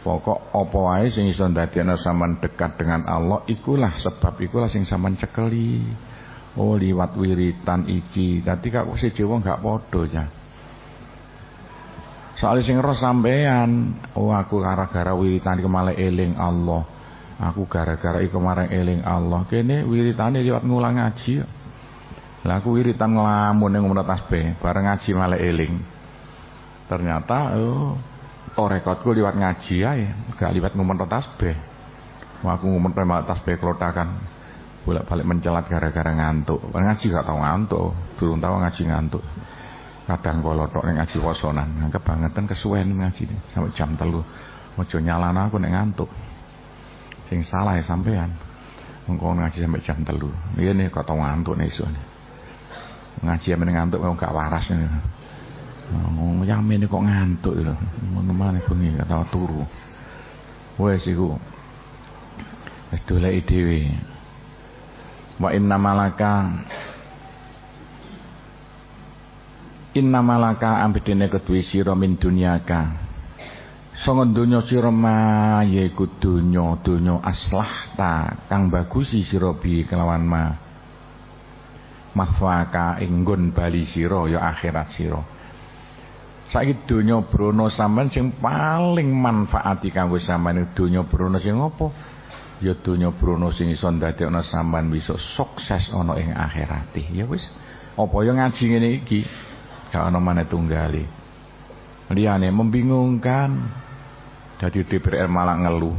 Pokok apa wae sing iso ndadekno sampean dekat dengan Allah ikulah sebab ikulah sing sampean cekeli. Oh liwat wiritan iki. Dadi kak siji wong gak padha ya soalnya sing roh sampean oh aku gara-gara wiritan iki malah eling Allah aku gara-gara iku marang eling Allah kene wiritane liwat ngulang ngaji lah aku wiritan ngelamun yang ngomong tasbih, bareng ngaji malah eling. Ternyata oh torekotku liwat ngaji ya, gak liwat ngomong tasbih. Wah aku ngomong malah tasbih kelotakan. Bolak-balik mencelat gara-gara ngantuk. Ngaji gak tau ngantuk, turun tahu ngaji ngantuk. Kadang kalau tok ngaji posonan, kebangetan kesuwen ngaji sampai jam telu. Ojo nyalana aku nek ngantuk. Sing salah ya sampean. Engkau ngaji sampai jam telu. Iya nih tau ngantuk nih soalnya ngaji amen ngantuk kok gak waras ya. Ngomong yamin kok ngantuk lho. Ngono maneh bengi gak tau turu. Wes iku. Wis doleki dhewe. Wa inna malaka Inna malaka ambedene kedue sira min dunyaka. Songo donya sira ma yaiku donya aslah ta kang bagusi sira bi kelawan ma. Mahwaka inggun bali sira ya akhirat sira. Saiki donya brono sampean sing paling manfaati kanggo sampean donya brono sing apa? Ya donya brono sing iso ndadekno sampean bisa sukses ana ing akhirate ya wis apa ya ngaji ngene iki gak ana maneh tunggali liyane membingungkan. Dadi DPR malah ngeluh.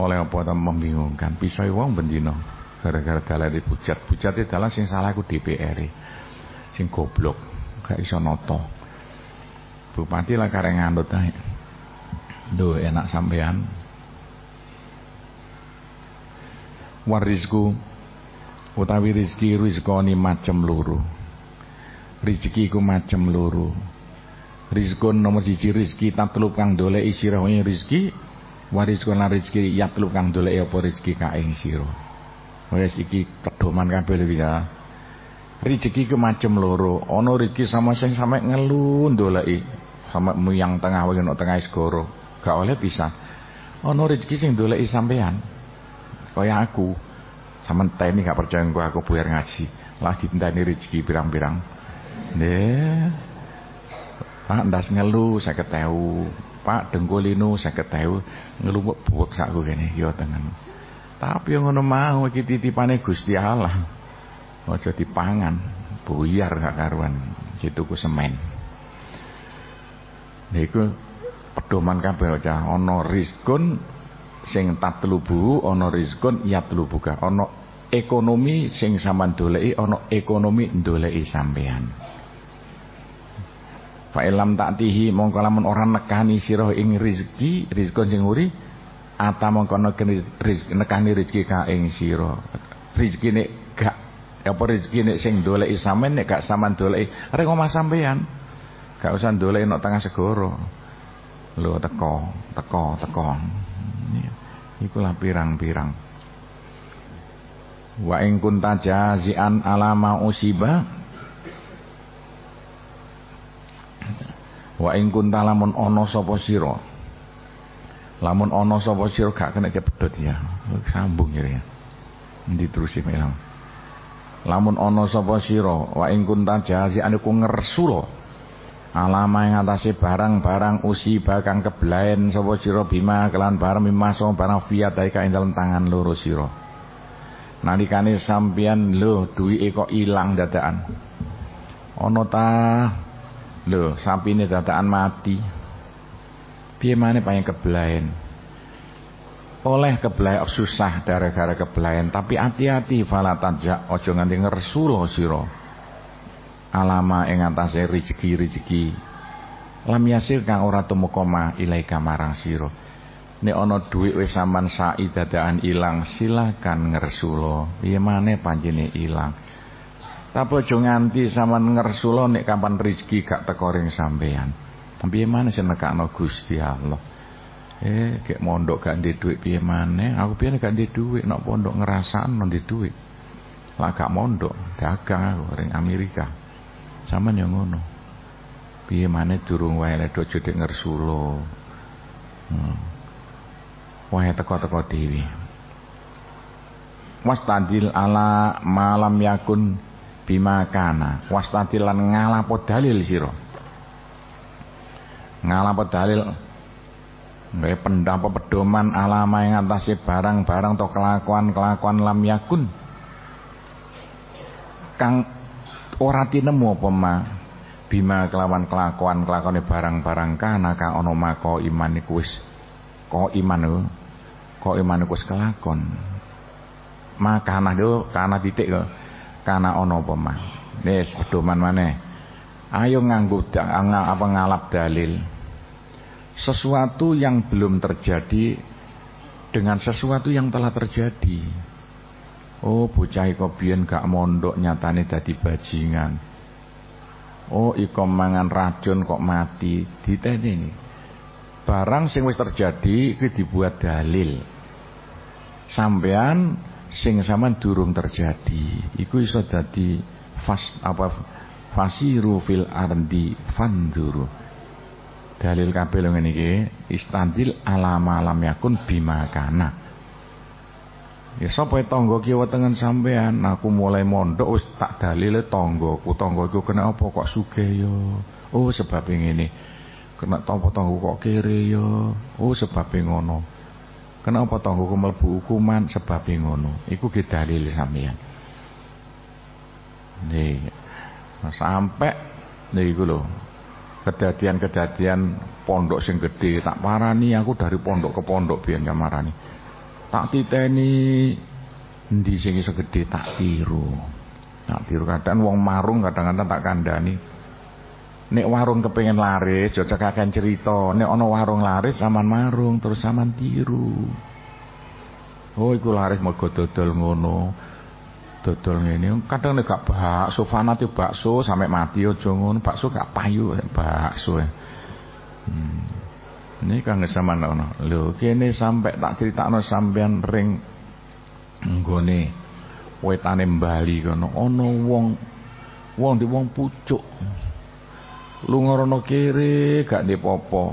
Oleh apa ta membingungkan? Pisau wong bendina gara-gara dalan dipujat pujat itu dalan sing salah aku DPR sing goblok. Gak iso noto bupati lah kareng ngandut Duh enak sampean warizku utawi rizki rizkoni macem luru rezeki ku macem luru rizkun nomor siji rizki tatlub kang dole isirah rizki warizkun lan rizki yatlub kang dole apa rizki kaing sirah Wes iki pedoman kabeh lho ya. Rezeki ke macam loro. Ana rezeki sama sing sampe ngelu ndoleki. Sama muyang tengah wae ono tengah segoro. Gak oleh bisa. Ana rezeki sing ndoleki sampean. Kaya aku. Sampeyan teni gak percaya aku buyar ngaji. Lah ditenteni rezeki pirang-pirang. Nih. Pak ndas ngelu 50.000. Pak dengkulinu 50.000. Ngelu buat sakku kene ya tengen. Tapi yang ngono mau iki titipane Gusti Allah. Aja dipangan, buyar gak karuan. Gitu ku semen. Niku pedoman kabeh cah ana rizkun sing tatlubu ana rizkun yatlubuka ana ekonomi sing sampean doleki ana ekonomi ndoleki sampean Fa ilam ta'tihi mongko lamun ora nekani sira ing rezeki, rizkon sing uri ata mongko nekani rezeki ka ing sira. Rezekine gak apa rezekine sing doleki sampean nek gak sampean doleki rek omah sampean. Gak usah doleki nok tengah segoro. Lho teko, teko, teko. Iku lah pirang-pirang. Wa ing kunta jazian alama usiba Wa ing kunta lamun ana sapa sira. Lamun ana sapa sira gak kena kepedhot ya. Sambung ya. Endi terus melang. Lamun ana sapa sira wa ing kunta jazi anu ku ngersula. Alama ing atase barang-barang usi bakang keblaen sapa sira bima kelan barang mimaso barang fiat ka ing dalem tangan loro sira. Nalikane sampeyan lho duwike kok ilang dadakan. Ana ta Lho, sampine dadakan mati. Piye maneh pengen kebelain. Oleh kebelain susah gara-gara kebelain, tapi hati-hati fala tajak aja nganti ngersula sira. Alama ing antase rezeki-rezeki. Lam yasil kang ora tumeka ma ilaika marang sira. Nek ana wis sai dadakan ilang, silakan ngersula. Piye maneh panjene ilang. Tapi aja nganti sampean ngersula nek kapan rezeki gak teko ring sampean. Piye maneh sing nekakno Gusti Allah. Eh, kayak mondok gak ndek dhuwit piye maneh? Aku piye gak ndek dhuwit nek pondok ngrasakno ndek dhuwit. Lah gak mondok, dagang aku ring Amerika. Sampeyan yo ngono. Piye maneh durung wae lek aja dek ngersula. Hmm. Wae teko-teko dhewe. Wastadil ala malam yakun bima kana wastadilan ngalapo dalil sira. Ngalapo dalil. Gawe pendampa pedoman alama yang atase barang-barang atau kelakuan-kelakuan lam yakun. Kang ora tinemu apa ma? Bima kelawan kelakuan kelakuane barang-barang kana kang ana mako iman iku wis ko iman ko iman wis kelakon. Maka nah do kana titik kok kana ono apa mah wis pedoman maneh ayo nganggo apa ngalap dalil. Sesuatu yang belum terjadi dengan sesuatu yang telah terjadi. Oh bocah iko biyen gak mondok nyatane dadi bajingan. Oh iko mangan racun kok mati. Diteni barang sing wis terjadi iki dibuat dalil. Sampean sing sampean durung terjadi iku iso dadi fas apa fasiru fil ardi fanzuru dalil kabeh lho ngene iki istandil alama alam yakun bima kana. Ya sapa tangga ki wetengen sampean? Aku mulai mondok wis tak dalile tanggaku tangga iku kena apa kok sugih ya? Oh sebab ngene. Kena tangga-tangga kok kere ya? Oh sebab ngono Kenapa hukum mlebu hukuman sebab ngono. Iku ge dalil sampeyan. Nih. Sampai niku lho. Kedadian-kedadian pondok sing gede tak parani aku dari pondok ke pondok biyen kamarani. Tak titeni endi sing iso gede tak tiru. Tak tiru kadang wong marung kadang-kadang tak kandhani. Nek warung kepengen laris, aja kakek cerita. Nek ana warung laris sampean marung terus sampean tiru. Oh iku laris mergo dodol ngono. Dodol ngene. Kadang nek gak bakso fanati bakso sampe mati aja ngono. Bakso gak payu bakso. Ya. Hmm. Ini kang sampean ono. Lho kene sampe tak critakno sampean ring nggone wetane Bali kono ana wong wong di wong pucuk lunga rono kiri gak ndek popo.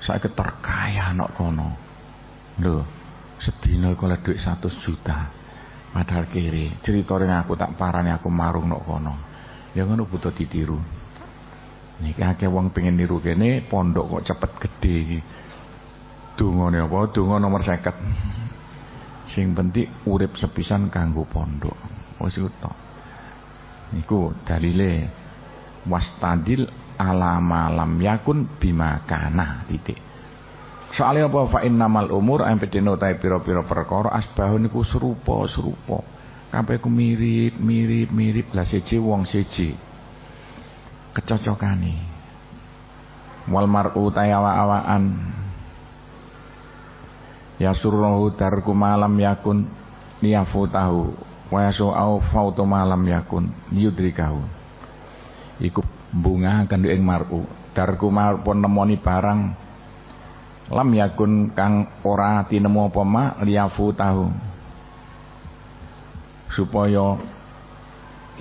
Saya terkaya nok kono. Lho sedina iku duit 100 juta. Padahal kiri cerita ring aku tak parani aku marung nok kono. Ya ngono butuh ditiru. Niki akeh wong pengen niru kene pondok kok cepet gede iki. Dungane apa? Donga nomor 50 sing penting urip sepisan kanggo pondok. Wis tok niku dalile wastadil ala malam yakun bima kana titik. Soalnya apa? Fa innamal umur ampedeno ta pira-pira perkara asbahun niku serupa-serupa kabeh ku mirip mirip mirip. Lah siji wong siji. Kecocokane. Wal mar'u tayawa-awaan ya suruhu darku malam yakun niyafutahu wa yasu'au fautu malam yakun yudrikahu iku bunga akan ing mar'u darku pun nemoni barang lam yakun kang ora tinemu apa ma liyafutahu supaya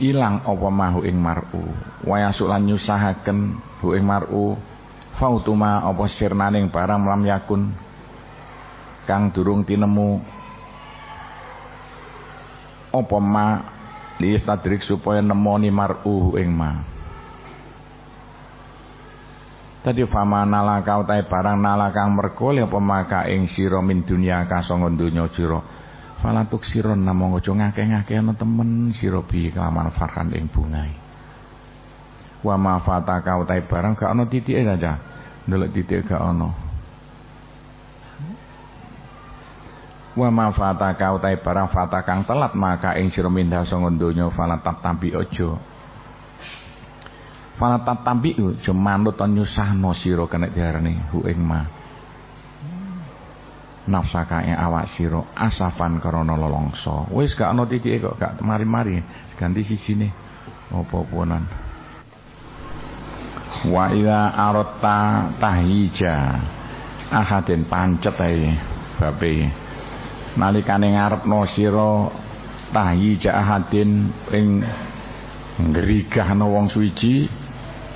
ilang apa mahu ing mar'u wa yasulan nyusahaken hu ing mar'u fautuma apa sirnaning barang lam yakun kang durung tinemu apa ma listadrik supaya nemoni mar'u ing ma Tadi fama nalaka utai barang nalakang merkul apa maka ing sira min dunya kasongon dunya sira falatuk siron namung aja ngakeh-ngakeh ana temen sira bi kelaman farhan ing bungai wa ma fataka utai barang gak ana titike saja ndelok titik gak ana. Wa ma fataka utai barang fatakang telat maka ing sira mindah songon donya falatat tampi aja falatat tampi aja manut nyusahno sira kena diarani hu ing ma nafsaka ing awak sira asafan karana lolongso wis gak ana titike kok gak mari-mari. Ganti sisine apa-apanan wa idza aratta tahija ahadin pancet ae babe. Nalikane ngarepno sira tahyi jahadin ing ngrigahno wong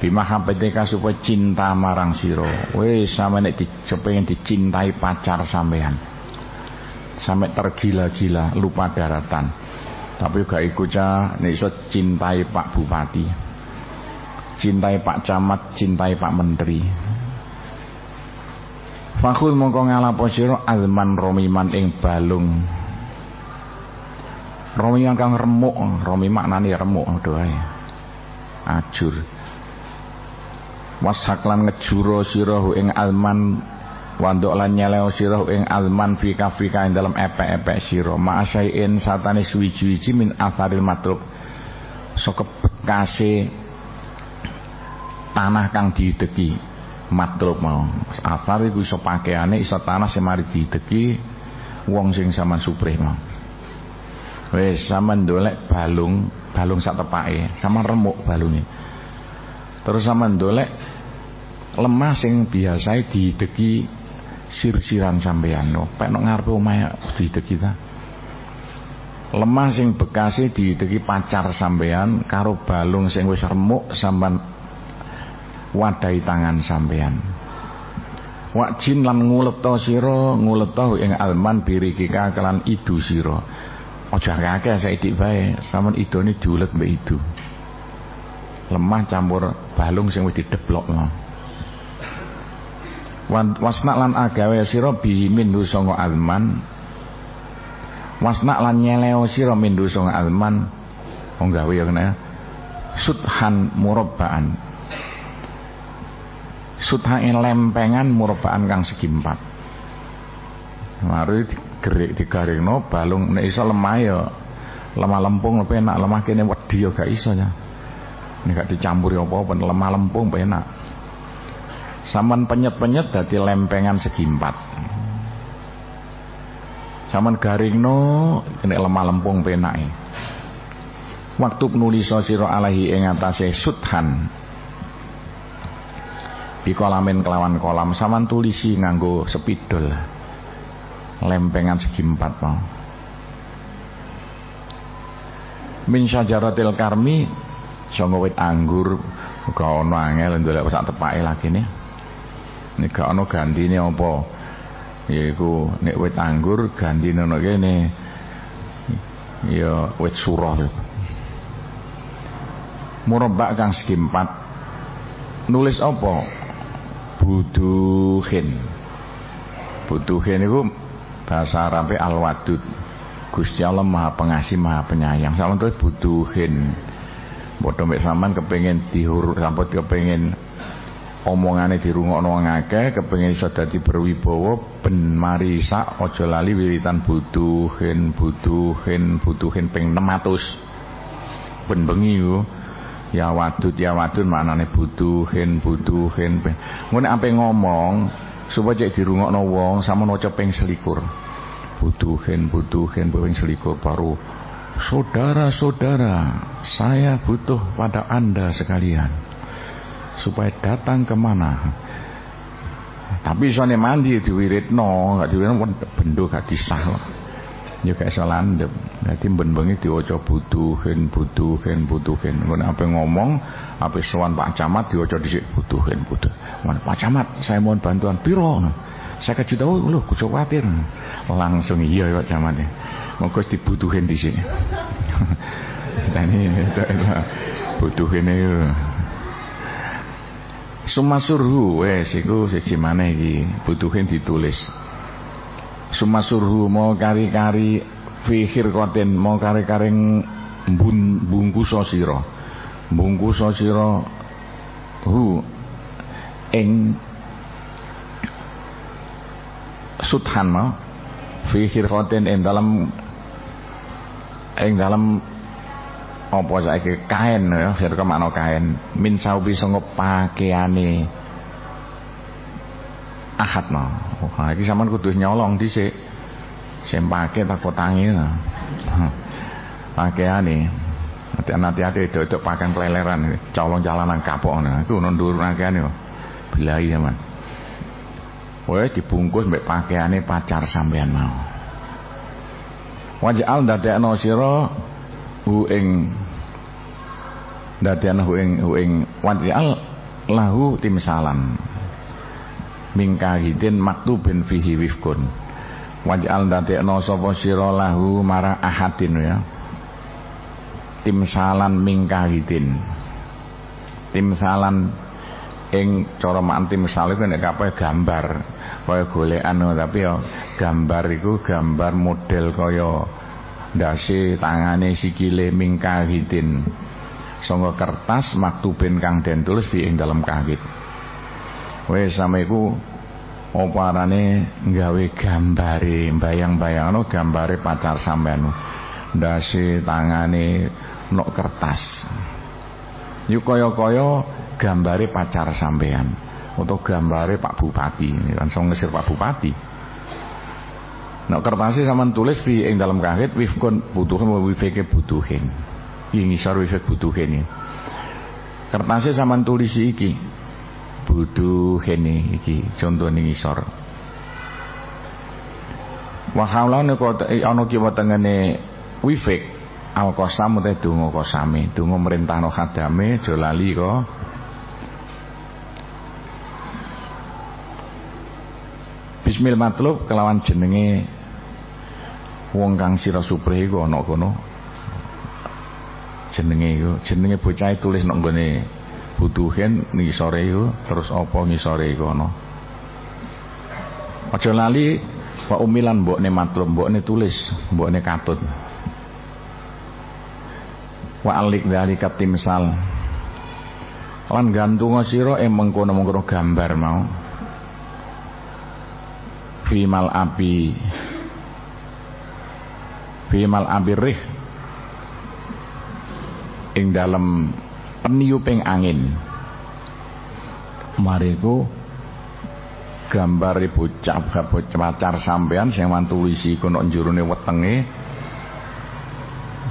suci bimahabbatika supaya cinta marang sira wis sampe nek dicepengin dicintai pacar sampean sampai tergila-gila lupa daratan tapi gak ikut cah nek cintai Pak Bupati cintai Pak Camat cintai Pak Menteri Fakul mongko ngalapo sira azman romiman ing balung. Romi kang remuk, romi maknane remuk doae. Ajur. Wasaklan ngejuro sira ing alman wandok lan nyeleo sira ing alman fika fika ing dalam epek-epek sira ma'asyain satane suwi-wiji min atharil matrub saka bekase tanah kang diideki matruk mau. Asar iku iso pakaiane iso tanah sing mari wong sing sampean suprih mau. Wis sampean ndolek balung balung sak tepake. Sama remuk balunge. Terus sampean ndolek lemah sing biasa dideki sir-siran sampean no pek nek ngarepe omahe dideki ta? Lemah sing bekase dideki pacar sampean karo balung sing wis remuk sampean wadai tangan sampean Wajin lan ngulepto sira ngulepto ing alman birikika kelan idu sira. Aja akeh saiki bae sampean idone diulet mbek idu. Lemah campur balung sing wis dideblokno wasna lan agawe sira bihimin sanga alman wasna lan nyeleo sira mindu sanga alman wong ya kena suthan murabbaan. Suthae lempengan murabaan kang segi empat. Mari digerik digaringno balung nek iso lemah ya lemah lempung lebih enak lemah kene wedi ya gak iso ya. Nek gak dicampuri apa-apa lemah lempung enak Saman penyet-penyet dadi lempengan segi empat. Saman garingno kene lemah lempung penake. Waktu penulis sira alaihi ing atase suthan. Kolamin kelawan kolam saman tulisi nganggo sepidol lempengan segi empat mau min syajaratil karmi sanga wit anggur gak ono angel ndolek sak tepake lagi nih nek gak ono gandine apa? Yaiku nek wit anggur gandine ono kene ya wit surah. Murabbak kang segi empat. Nulis apa? Buduhin. Buduhin itu bahasa Arabe al-wadud. Gusti Allah maha pengasih maha penyayang. Sama tulis buduhin. Padha mek sampean kepengin dihur sampun kepengin omongane dirungokno wong akeh kepengin iso dadi berwibawa ben mari sak aja lali wiritan butuhin butuhin butuhin ping 600 ben bengi yo. Ya wadud ya wadud maknane butuhin butuhin ngene ape ngomong supaya cek dirungokno wong sama maca ping selikur. Butuhin butuhin ping selikur baru saudara-saudara saya butuh pada anda sekalian supaya datang ke mana? Tapi soalnya mandi diwiritno gak diwiritno bendo gak disah ya gak iso landep dadi ben-bengi diwaca butuhin butuhin butuhin. Ngono apa ngomong apa sowan Pak Camat diwaca dhisik butuhin butuh Pak Camat saya mohon bantuan piro? Saya kasih tahu lu kucuk khawatir. Langsung iya ya Pak Camat ya. Monggo dibutuhin dhisik. Dan ini butuhin itu Sumasurhu wes iku siji maneh iki butuhin ditulis. Sumasurhu mau kari-kari fikir koten mau kari-kari sira. Bungkus sira hu ing suthan mau fikir koten ing dalam ing dalam apa saiki kain ya firqa makna kain. Min saubi sanga pakaiane ahad no nah iki sampean kudu nyolong dhisik sing pake tak kotangi nah. pakaiane. Hati-hati itu pakaian peleleran colong jalanan kapok nah. Iku ndur pakaiane belai man wes dibungkus mbek pakaiane pacar sampean mau. Waj'al dadekno sira hu ing dadian hu ing hu ing waj'al lahu timsalan mingkahidin maktubin fihi wifkun. Waj'al dadekno sapa sira lahu marang ahadin ya. Timsalan mingkahidin. Timsalan ing cara mak timsal iku nek kabeh gambar kaya golekan tapi ya gambar iku gambar model kaya ndase tangane sikile mingkahidin sanga kertas maktubin kang den tulis di ing dalam kahit wis sampe iku oparane nggawe gambare bayang-bayangno gambare pacar sampean ndase tangane nok kertas. Yuk kaya-kaya gambare pacar sampean atau gambare Pak Bupati langsung ngesir Pak Bupati. Nak kertasnya sama tulis di dalam kahit wifkon butuhin wa wifeke butuhin. Iki ngisor wifek butuhin ya. Kertasnya sama tulis iki butuhin iki contoh nih ngisor. Wa haulane kok ana kiwa tengene wifek al qasam te donga qasame, donga merintahno khadame aja lali kok. Bismil matlub kelawan jenenge wong kang sira suprih iku ana kono. Jenenge iku, jenenge bocah tulis nang gone butuhin ngisore iku terus apa ngisore iku ana. Aja lali wa umilan mbokne matlub, mbokne tulis, mbokne katut. Wa alik dalika timsal. Lan gantung sira ing mengkono-mengkono gambar mau fimal api fimal abirih ing dalam peniuping angin. Mariku gambar bocah pacar sampean sing mantulisi kono njurune wetenge.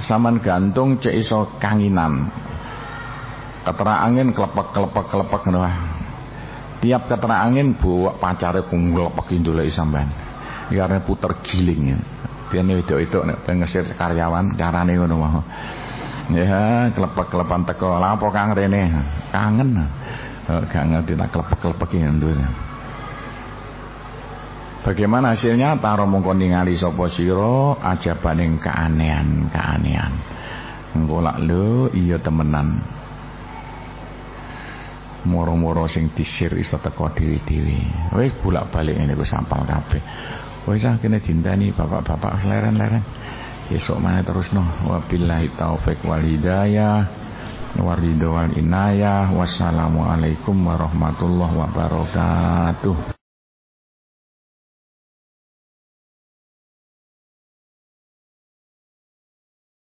Saman gantung cek iso kanginan. Ketera angin klepek-klepek klepek ngono. Tiap ketera angin bawa pacare kunglepek indole sampean. Karena puter giling. Ya dene wedok-wedok nek pengesir karyawan carane ngono mau ya klepek-kelepan teko lapo kang rene kangen oh, gak ngerti tak klepek-klepek ndure Bagaimana hasilnya? Taro mongko ningali sapa sira ajabaning keanehan-keanehan. Engko lho iya temenan moro-moro sing disir iso teko dhewe-dhewe. Wis bolak-balik ngene ku sampal kabeh. Wis ah kene dinteni bapak-bapak leren-leren. Besok mana terus noh? Wabillahi taufik wal hidayah waridu wal inayah wassalamualaikum warahmatullahi wabarakatuh.